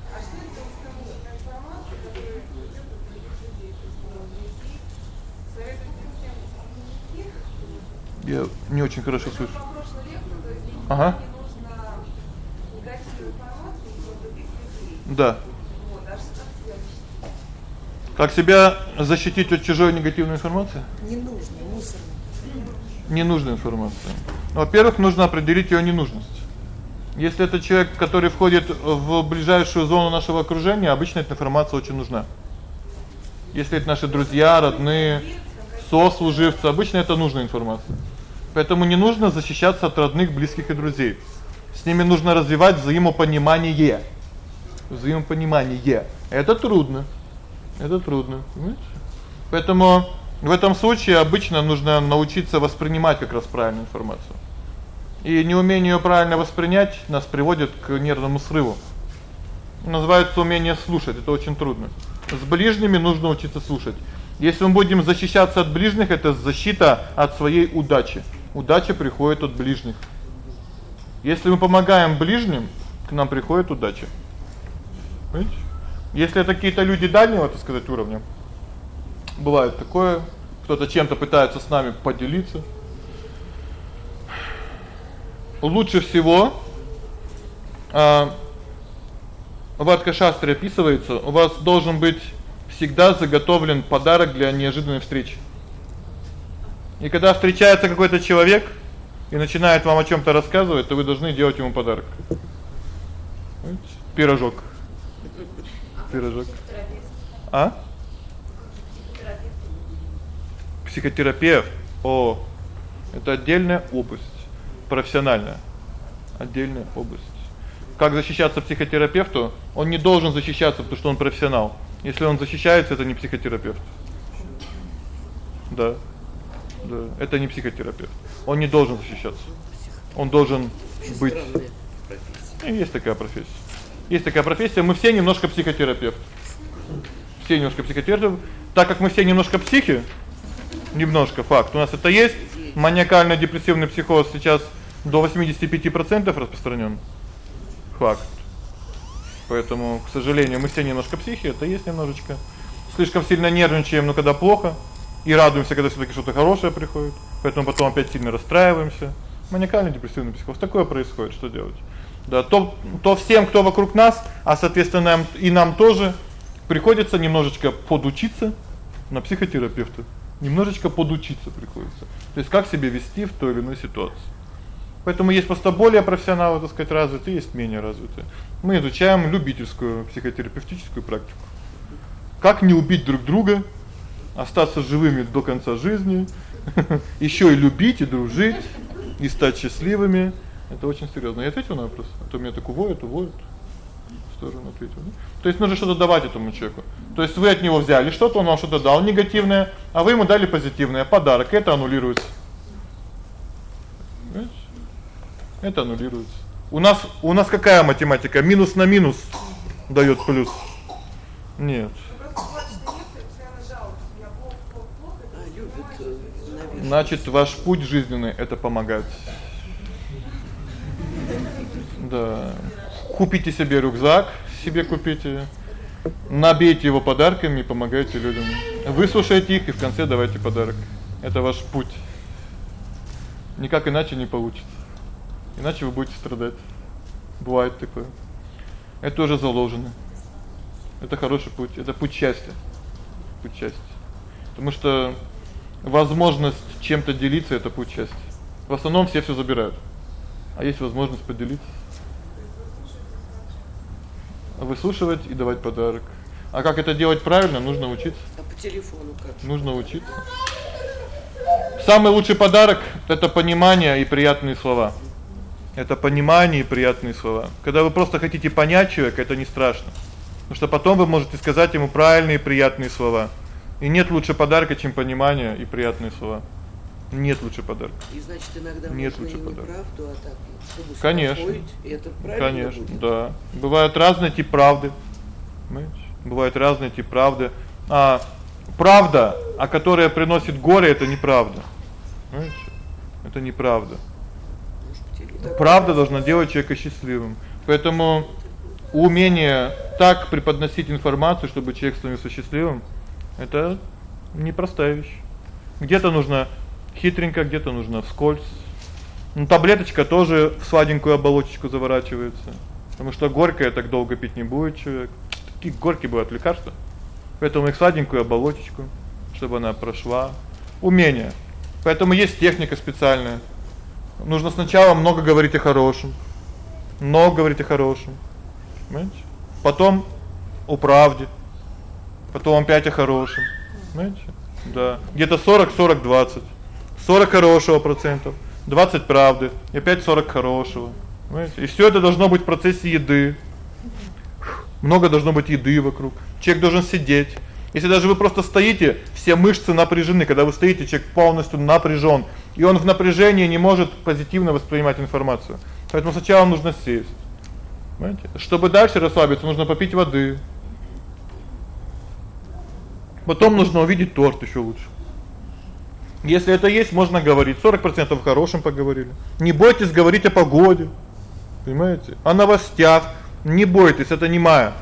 Я не очень хорошо слышу. Ага. Да. Как себя защитить от чужой негативной информации? Ненужной, мусорной. Ненужной информации. Во-первых, нужно определить её ненужность. Если это человек, который входит в ближайшую зону нашего окружения, обычно эта информация очень нужна. Если это наши друзья, родные, сослуживцы, обычно это нужная информация. Поэтому не нужно защищаться от родных, близких и друзей. С ними нужно развивать взаимопонимание. Взаимопонимание. Это трудно. Это трудно, понимаете? Поэтому в этом случае обычно нужно научиться воспринимать как раз правильную информацию. И неумение её правильно воспринять нас приводит к нервному срыву. Называется умение слушать. Это очень трудно. С ближними нужно учиться слушать. Если мы будем защищаться от ближних, это защита от своей удачи. Удача приходит от ближних. Если мы помогаем ближним, к нам приходит удача. Понимаете? Если это какие-то люди дальнего, так сказать, уровня, бывает такое, кто-то чем-то пытается с нами поделиться. Лучше всего а в Аткашастре описывается, у вас должен быть всегда заготовлен подарок для неожиданной встречи. И когда встречается какой-то человек и начинает вам о чём-то рассказывать, то вы должны делать ему подарок. Пирожок. пирожок. А? Психотерапевт. О, это отдельная область, профессиональная. Отдельная область. Как защищаться психотерапевту? Он не должен защищаться, потому что он профессионал. Если он защищается, это не психотерапевт. Да. Да, это не психотерапевт. Он не должен защищаться. Он должен быть Есть такая профессия. Есть такая профессия, мы все немножко психотерапевт. Все немножко психотерапевт. Так как мы все немножко психи, немножко факт. У нас это есть. Маниакально-депрессивный психоз сейчас до 85% распространён. Факт. Поэтому, к сожалению, мы все немножко психи, это есть немножечко. Слишком сильно нервничаем, но когда плохо, и радуемся, когда всё-таки что-то хорошее приходит. Поэтому потом опять сильно расстраиваемся. Маниакально-депрессивный психоз. Такое происходит, что делать? Да, то то всем, кто вокруг нас, а соответственно и нам тоже приходится немножечко подучиться на психотерапевта. Немножечко подучиться приходится. То есть как себя вести в той или иной ситуации. Поэтому есть просто более профессионалы, так сказать, развитые, есть менее развитые. Мы изучаем любительскую психотерапевтическую практику. Как не убить друг друга, остаться живыми до конца жизни, ещё и любить и дружить и стать счастливыми. Это очень серьёзно. Я ответил на вопрос. А то меня так уводят, уводят. В сторону ответил, да? То есть нужно что-то давать этому человеку. То есть вы от него взяли что-то, он вам что-то дал негативное, а вы ему дали позитивное, подарок. Это аннулируется. Понимаете? Это аннулируется. У нас у нас какая математика? Минус на минус даёт плюс. Нет. Значит, ваш путь жизненный это помогать. Да. Купите себе рюкзак, себе купите. Набейте его подарками и помогайте людям. Выслушайте их и в конце давайте подарок. Это ваш путь. Никак иначе не получится. Иначе вы будете страдать. Бывает такое. Это уже заложено. Это хороший путь, это путь счастья. Путь счастья. Потому что возможность чем-то делиться это путь счастья. В основном все всё забирают. А есть возможность поделиться. Выслушивать и давать подарок. А как это делать правильно, нужно учиться. А по телефону как? Нужно учиться. Самый лучший подарок это понимание и приятные слова. Это понимание и приятные слова. Когда вы просто хотите понять человека, это не страшно. Потому что потом вы можете сказать ему правильные и приятные слова. И нет лучше подарка, чем понимание и приятные слова. Нет лучше подарка. И значит, иногда нет лучше подарка. неправду, а так, чтобы Конечно. и это правильно Конечно, будет. да. Бывают разные типы правды. Понимаете? Бывают разные типы правды. А правда, а которая приносит горе это неправда. Понимаете? Это неправда. Правда должна делать человека счастливым. Поэтому умение так преподносить информацию, чтобы человек становился счастливым это непростая вещь. Где-то нужно хитренько, где-то нужно вскользь. Ну таблеточка тоже в сладенькую оболочечку заворачивается. Потому что горькое так долго пить не будет человек. Такие горькие бывают лекарства. Поэтому их сладенькую оболочечку, чтобы она прошла. Умение. Поэтому есть техника специальная. Нужно сначала много говорить о хорошем. Много говорить о хорошем. Понимаете? Потом о правде. Потом опять о хорошем. Понимаете? Да. Где-то 40 40 20. 40 хорошего процентов, 20 правды, и опять 40 хорошего. Понимаете? И всё это должно быть в процессе еды. Много должно быть еды вокруг. Человек должен сидеть. Если даже вы просто стоите, все мышцы напряжены, когда вы стоите, человек полностью напряжен, и он в напряжении не может позитивно воспринимать информацию. Поэтому сначала нужно сесть. Понимаете? Чтобы дальше расслабиться, нужно попить воды. Потом нужно увидеть торт ещё лучше. Если это есть, можно говорить. 40% хорошим поговорили. Не бойтесь говорить о погоде. Понимаете? О новостях. Не бойтесь, это не мая.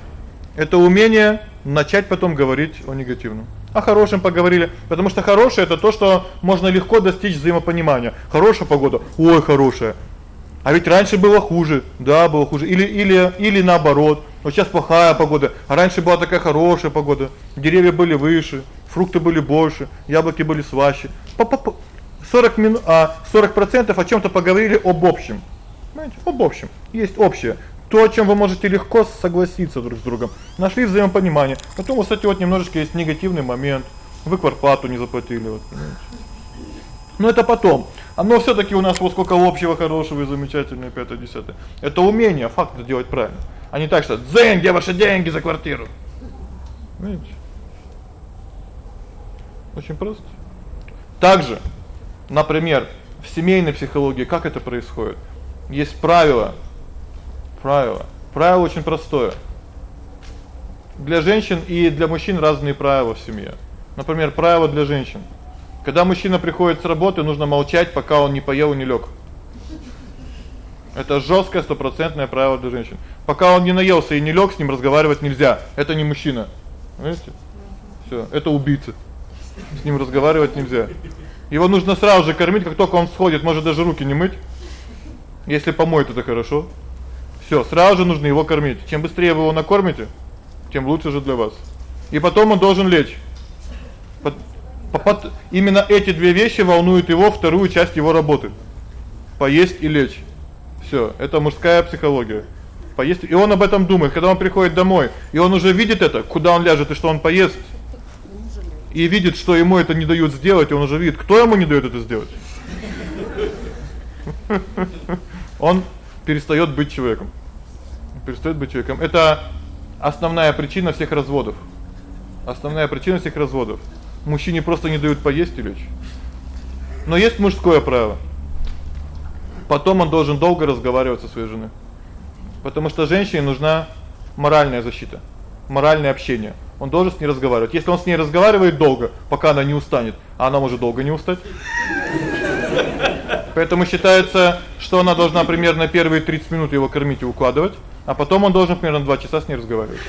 Это умение начать потом говорить о негативном. О хорошем поговорили, потому что хорошее это то, что можно легко достичь взаимопонимания. Хорошая погода. Ой, хорошая. А ведь раньше было хуже. Да, было хуже. Или или или наоборот. Вот сейчас плохая погода, а раньше была такая хорошая погода. Деревья были выше, фрукты были больше, яблоки были слаще. По -по 40 минут, а 40% о чём-то поговорили об общем. Понимаете? Об общем. Есть общее. То, о чём вы можете легко согласиться друг с другом. Нашли взаимопонимание. Потом, кстати, вот немножечко есть негативный момент. Вы квартплату не заплатили, вот, понимаете? Но это потом. Оно всё-таки у нас вот сколько общего хорошего и замечательного 5 10. Это умение, факт делать правильно. А не так, что дзень, где ваши деньги за квартиру. Видите? Очень просто. Также, например, в семейной психологии как это происходит? Есть правило. Правило. Правило очень простое. Для женщин и для мужчин разные правила в семье. Например, правило для женщин. Когда мужчина приходит с работы, нужно молчать, пока он не поел и не лёг. Это жёсткое стопроцентное правило для женщин. Пока он не наелся и не лёг, с ним разговаривать нельзя. Это не мужчина. Понимаете? Всё, это убийца. С ним разговаривать нельзя. Его нужно сразу же кормить, как только он сходит, может даже руки не мыть. Если помоет это хорошо. Всё, сразу же нужно его кормить. Чем быстрее вы его накормите, тем лучше же для вас. И потом он должен лечь. Под, именно эти две вещи волнуют его вторую часть его работы. Поесть и лечь. Всё, это мужская психология. Поесть, и он об этом думает, когда он приходит домой, и он уже видит это, куда он ляжет и что он поест и видит, что ему это не дают сделать, он уже видит, кто ему не даёт это сделать. Он перестаёт быть человеком. Перестаёт быть человеком. Это основная причина всех разводов. Основная причина всех разводов. Мужчине просто не дают поесть и лечь. Но есть мужское правило. Потом он должен долго разговаривать со своей женой. Потому что женщине нужна моральная защита, моральное общение он должен с ней разговаривать. Если он с ней разговаривает долго, пока она не устанет, а она может долго не устать. Поэтому считается, что она должна примерно первые 30 минут его кормить и укладывать, а потом он должен примерно 2 часа с ней разговаривать.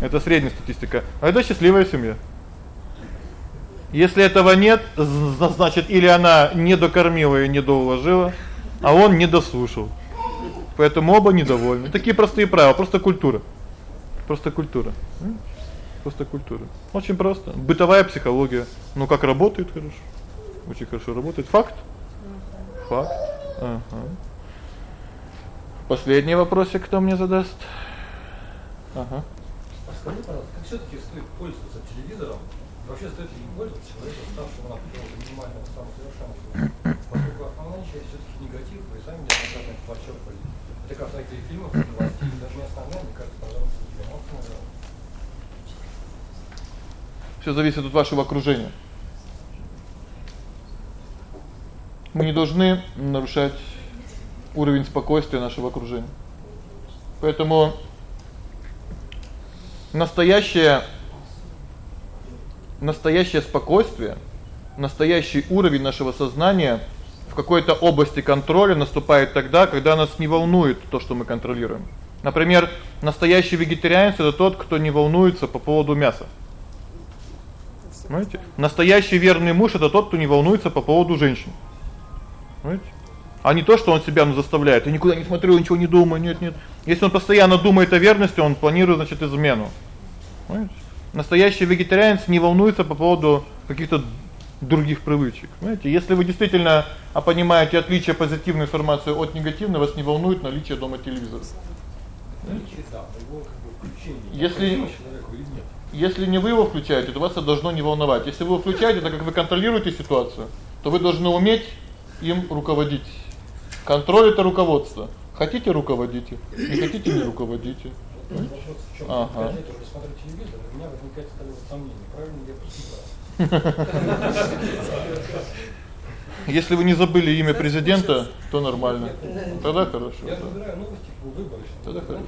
Это средняя статистика. А это счастливая семья. Если этого нет, значит, или она не докормила и не доуложила, а он не дослушал. Поэтому оба недовольны. Такие простые правила, просто культура. Просто культура. Просто культура. Очень просто. Бытовая психология. Ну как работает хорошо. Очень хорошо работает. Факт? Факт. Ага. Последний вопросик кто мне задаст? Ага. А скажи, пожалуйста, как всё-таки стоит пользоваться телевизором? Вообще стоит ли им пользоваться человеку, ставшему на путь минимального самосовершенствования? Поскольку основная часть всё-таки негатив, вы сами неоднократно это подчеркивали. Это касается и фильмов, и новостей, даже не основная, мне кажется, пожалуйста, телемоцию, Всё зависит от вашего окружения. Мы не должны нарушать уровень спокойствия нашего окружения. Поэтому настоящее настоящее спокойствие, настоящий уровень нашего сознания в какой-то области контроля наступает тогда, когда нас не волнует то, что мы контролируем. Например, настоящий вегетарианец это тот, кто не волнуется по поводу мяса. Понимаете? Настоящий верный муж это тот, кто не волнуется по поводу женщин. Понимаете? А не то, что он себя ну заставляет. Я никуда не смотрю, ничего не думаю. Нет, нет. Если он постоянно думает о верности, он планирует, значит, измену. Понимаете? Настоящий вегетарианец не волнуется по поводу каких-то других привычек. Понимаете? Если вы действительно а понимаете отличие позитивной информации от негативной, вас не волнует наличие дома телевизора. Если если не вы его включаете, то вас это должно не волновать. Если вы его включаете, так как вы контролируете ситуацию, то вы должны уметь им руководить. Контроль это руководство. Хотите руководите, не хотите не руководите. Ага. Если вы не забыли имя президента, то нормально. Тогда хорошо. Я выбираю новости по выборам. Тогда хорошо.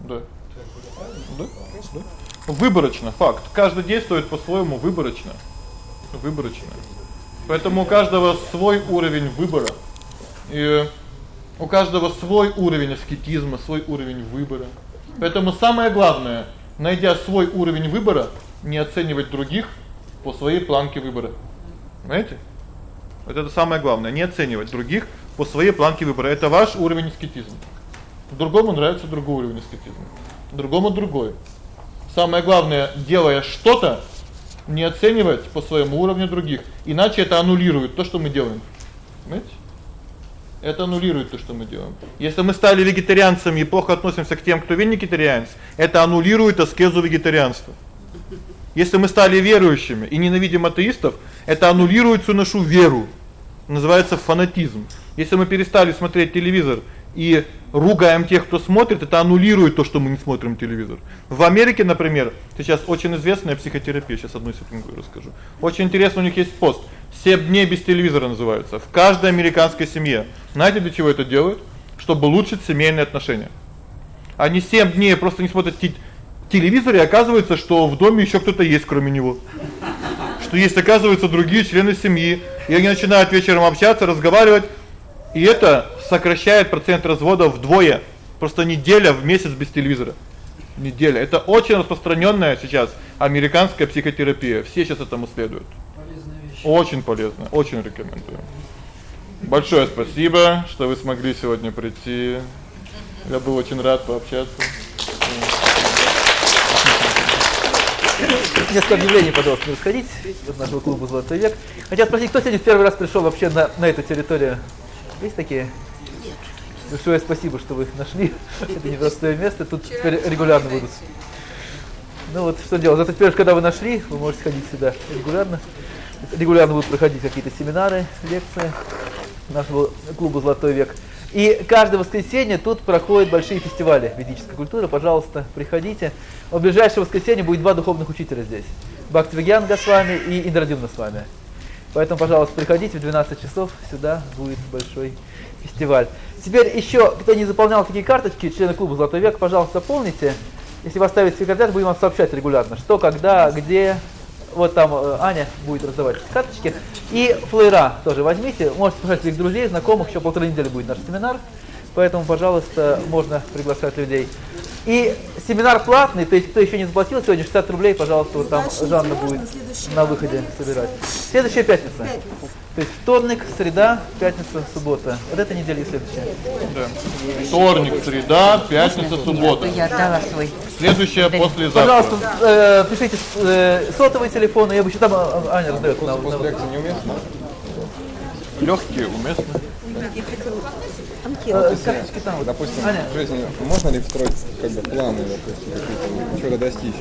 Да. Да? Да. Выборочно, факт. Каждый действует по-своему выборочно. Выборочно. Поэтому у каждого свой уровень выбора. И у каждого свой уровень аскетизма, свой уровень выбора. Поэтому самое главное, найдя свой уровень выбора, не оценивать других по своей планке выбора. Знаете? Вот это самое главное, не оценивать других по своей планке выбора. Это ваш уровень аскетизма. Другому нравится другой уровень аскетизма другому другой. Самое главное, делая что-то, не оценивать по своему уровню других, иначе это аннулирует то, что мы делаем. Понимаете? Это аннулирует то, что мы делаем. Если мы стали вегетарианцами и плохо относимся к тем, кто вегетарианец, это аннулирует аскезу вегетарианства. Если мы стали верующими и ненавидим атеистов, это аннулирует всю нашу веру. Называется фанатизм. Если мы перестали смотреть телевизор и ругаем тех, кто смотрит, это аннулирует то, что мы не смотрим телевизор. В Америке, например, сейчас очень известная психотерапия, сейчас одну секунду расскажу. Очень интересно, у них есть пост. 7 дней без телевизора называются. В каждой американской семье. Знаете, для чего это делают? Чтобы улучшить семейные отношения. Они 7 дней просто не смотрят телевизор, и оказывается, что в доме ещё кто-то есть кроме него. Что есть, оказывается, другие члены семьи. И они начинают вечером общаться, разговаривать, и это сокращает процент разводов вдвое. Просто неделя в месяц без телевизора. Неделя. Это очень распространённая сейчас американская психотерапия. Все сейчас этому следуют. Очень полезно, очень рекомендую. Большое спасибо, что вы смогли сегодня прийти. Я был очень рад пообщаться. Несколько объявлений, пожалуйста, не расходить от нашего клуба Золотой век. Хотел спросить, кто сегодня в первый раз пришёл вообще на на эту территорию? Есть такие? Нет. Большое спасибо, что вы нашли. Это непростое место, тут теперь регулярно будут. Ну вот что делать? Зато теперь, когда вы нашли, вы можете ходить сюда регулярно регулярно будут проходить какие-то семинары, лекции нашего клуба Золотой век. И каждое воскресенье тут проходят большие фестивали ведической культуры. Пожалуйста, приходите. В ближайшее воскресенье будет два духовных учителя здесь. Бхактивигьян Госвами и Индрадимна с вами. Поэтому, пожалуйста, приходите в 12 часов, сюда будет большой фестиваль. Теперь еще, кто не заполнял такие карточки, члены клуба Золотой век, пожалуйста, заполните. Если вы оставите секретарь, будем вам сообщать регулярно, что, когда, где, вот там э, Аня будет раздавать карточки. И флеера тоже возьмите, можете приглашать своих друзей, знакомых, еще полторы недели будет наш семинар, поэтому, пожалуйста, можно приглашать людей. И семинар платный, то есть кто еще не заплатил сегодня 60 рублей, пожалуйста, вот там Жанна будет на выходе собирать. Следующая пятница. То есть вторник, среда, пятница, суббота. Вот эта неделя и следующая. Да. Вторник, среда, пятница, суббота. Я отдала свой. Следующая послезавтра. Пожалуйста, э, пишите э, сотовый телефон, я бы еще там а, Аня раздает. На, после лекции неуместно? Легкие, уместно. Э. Допустим, Аня. в жизни можно ли встроить как бы планы, допустим, какие-то чего-то достичь?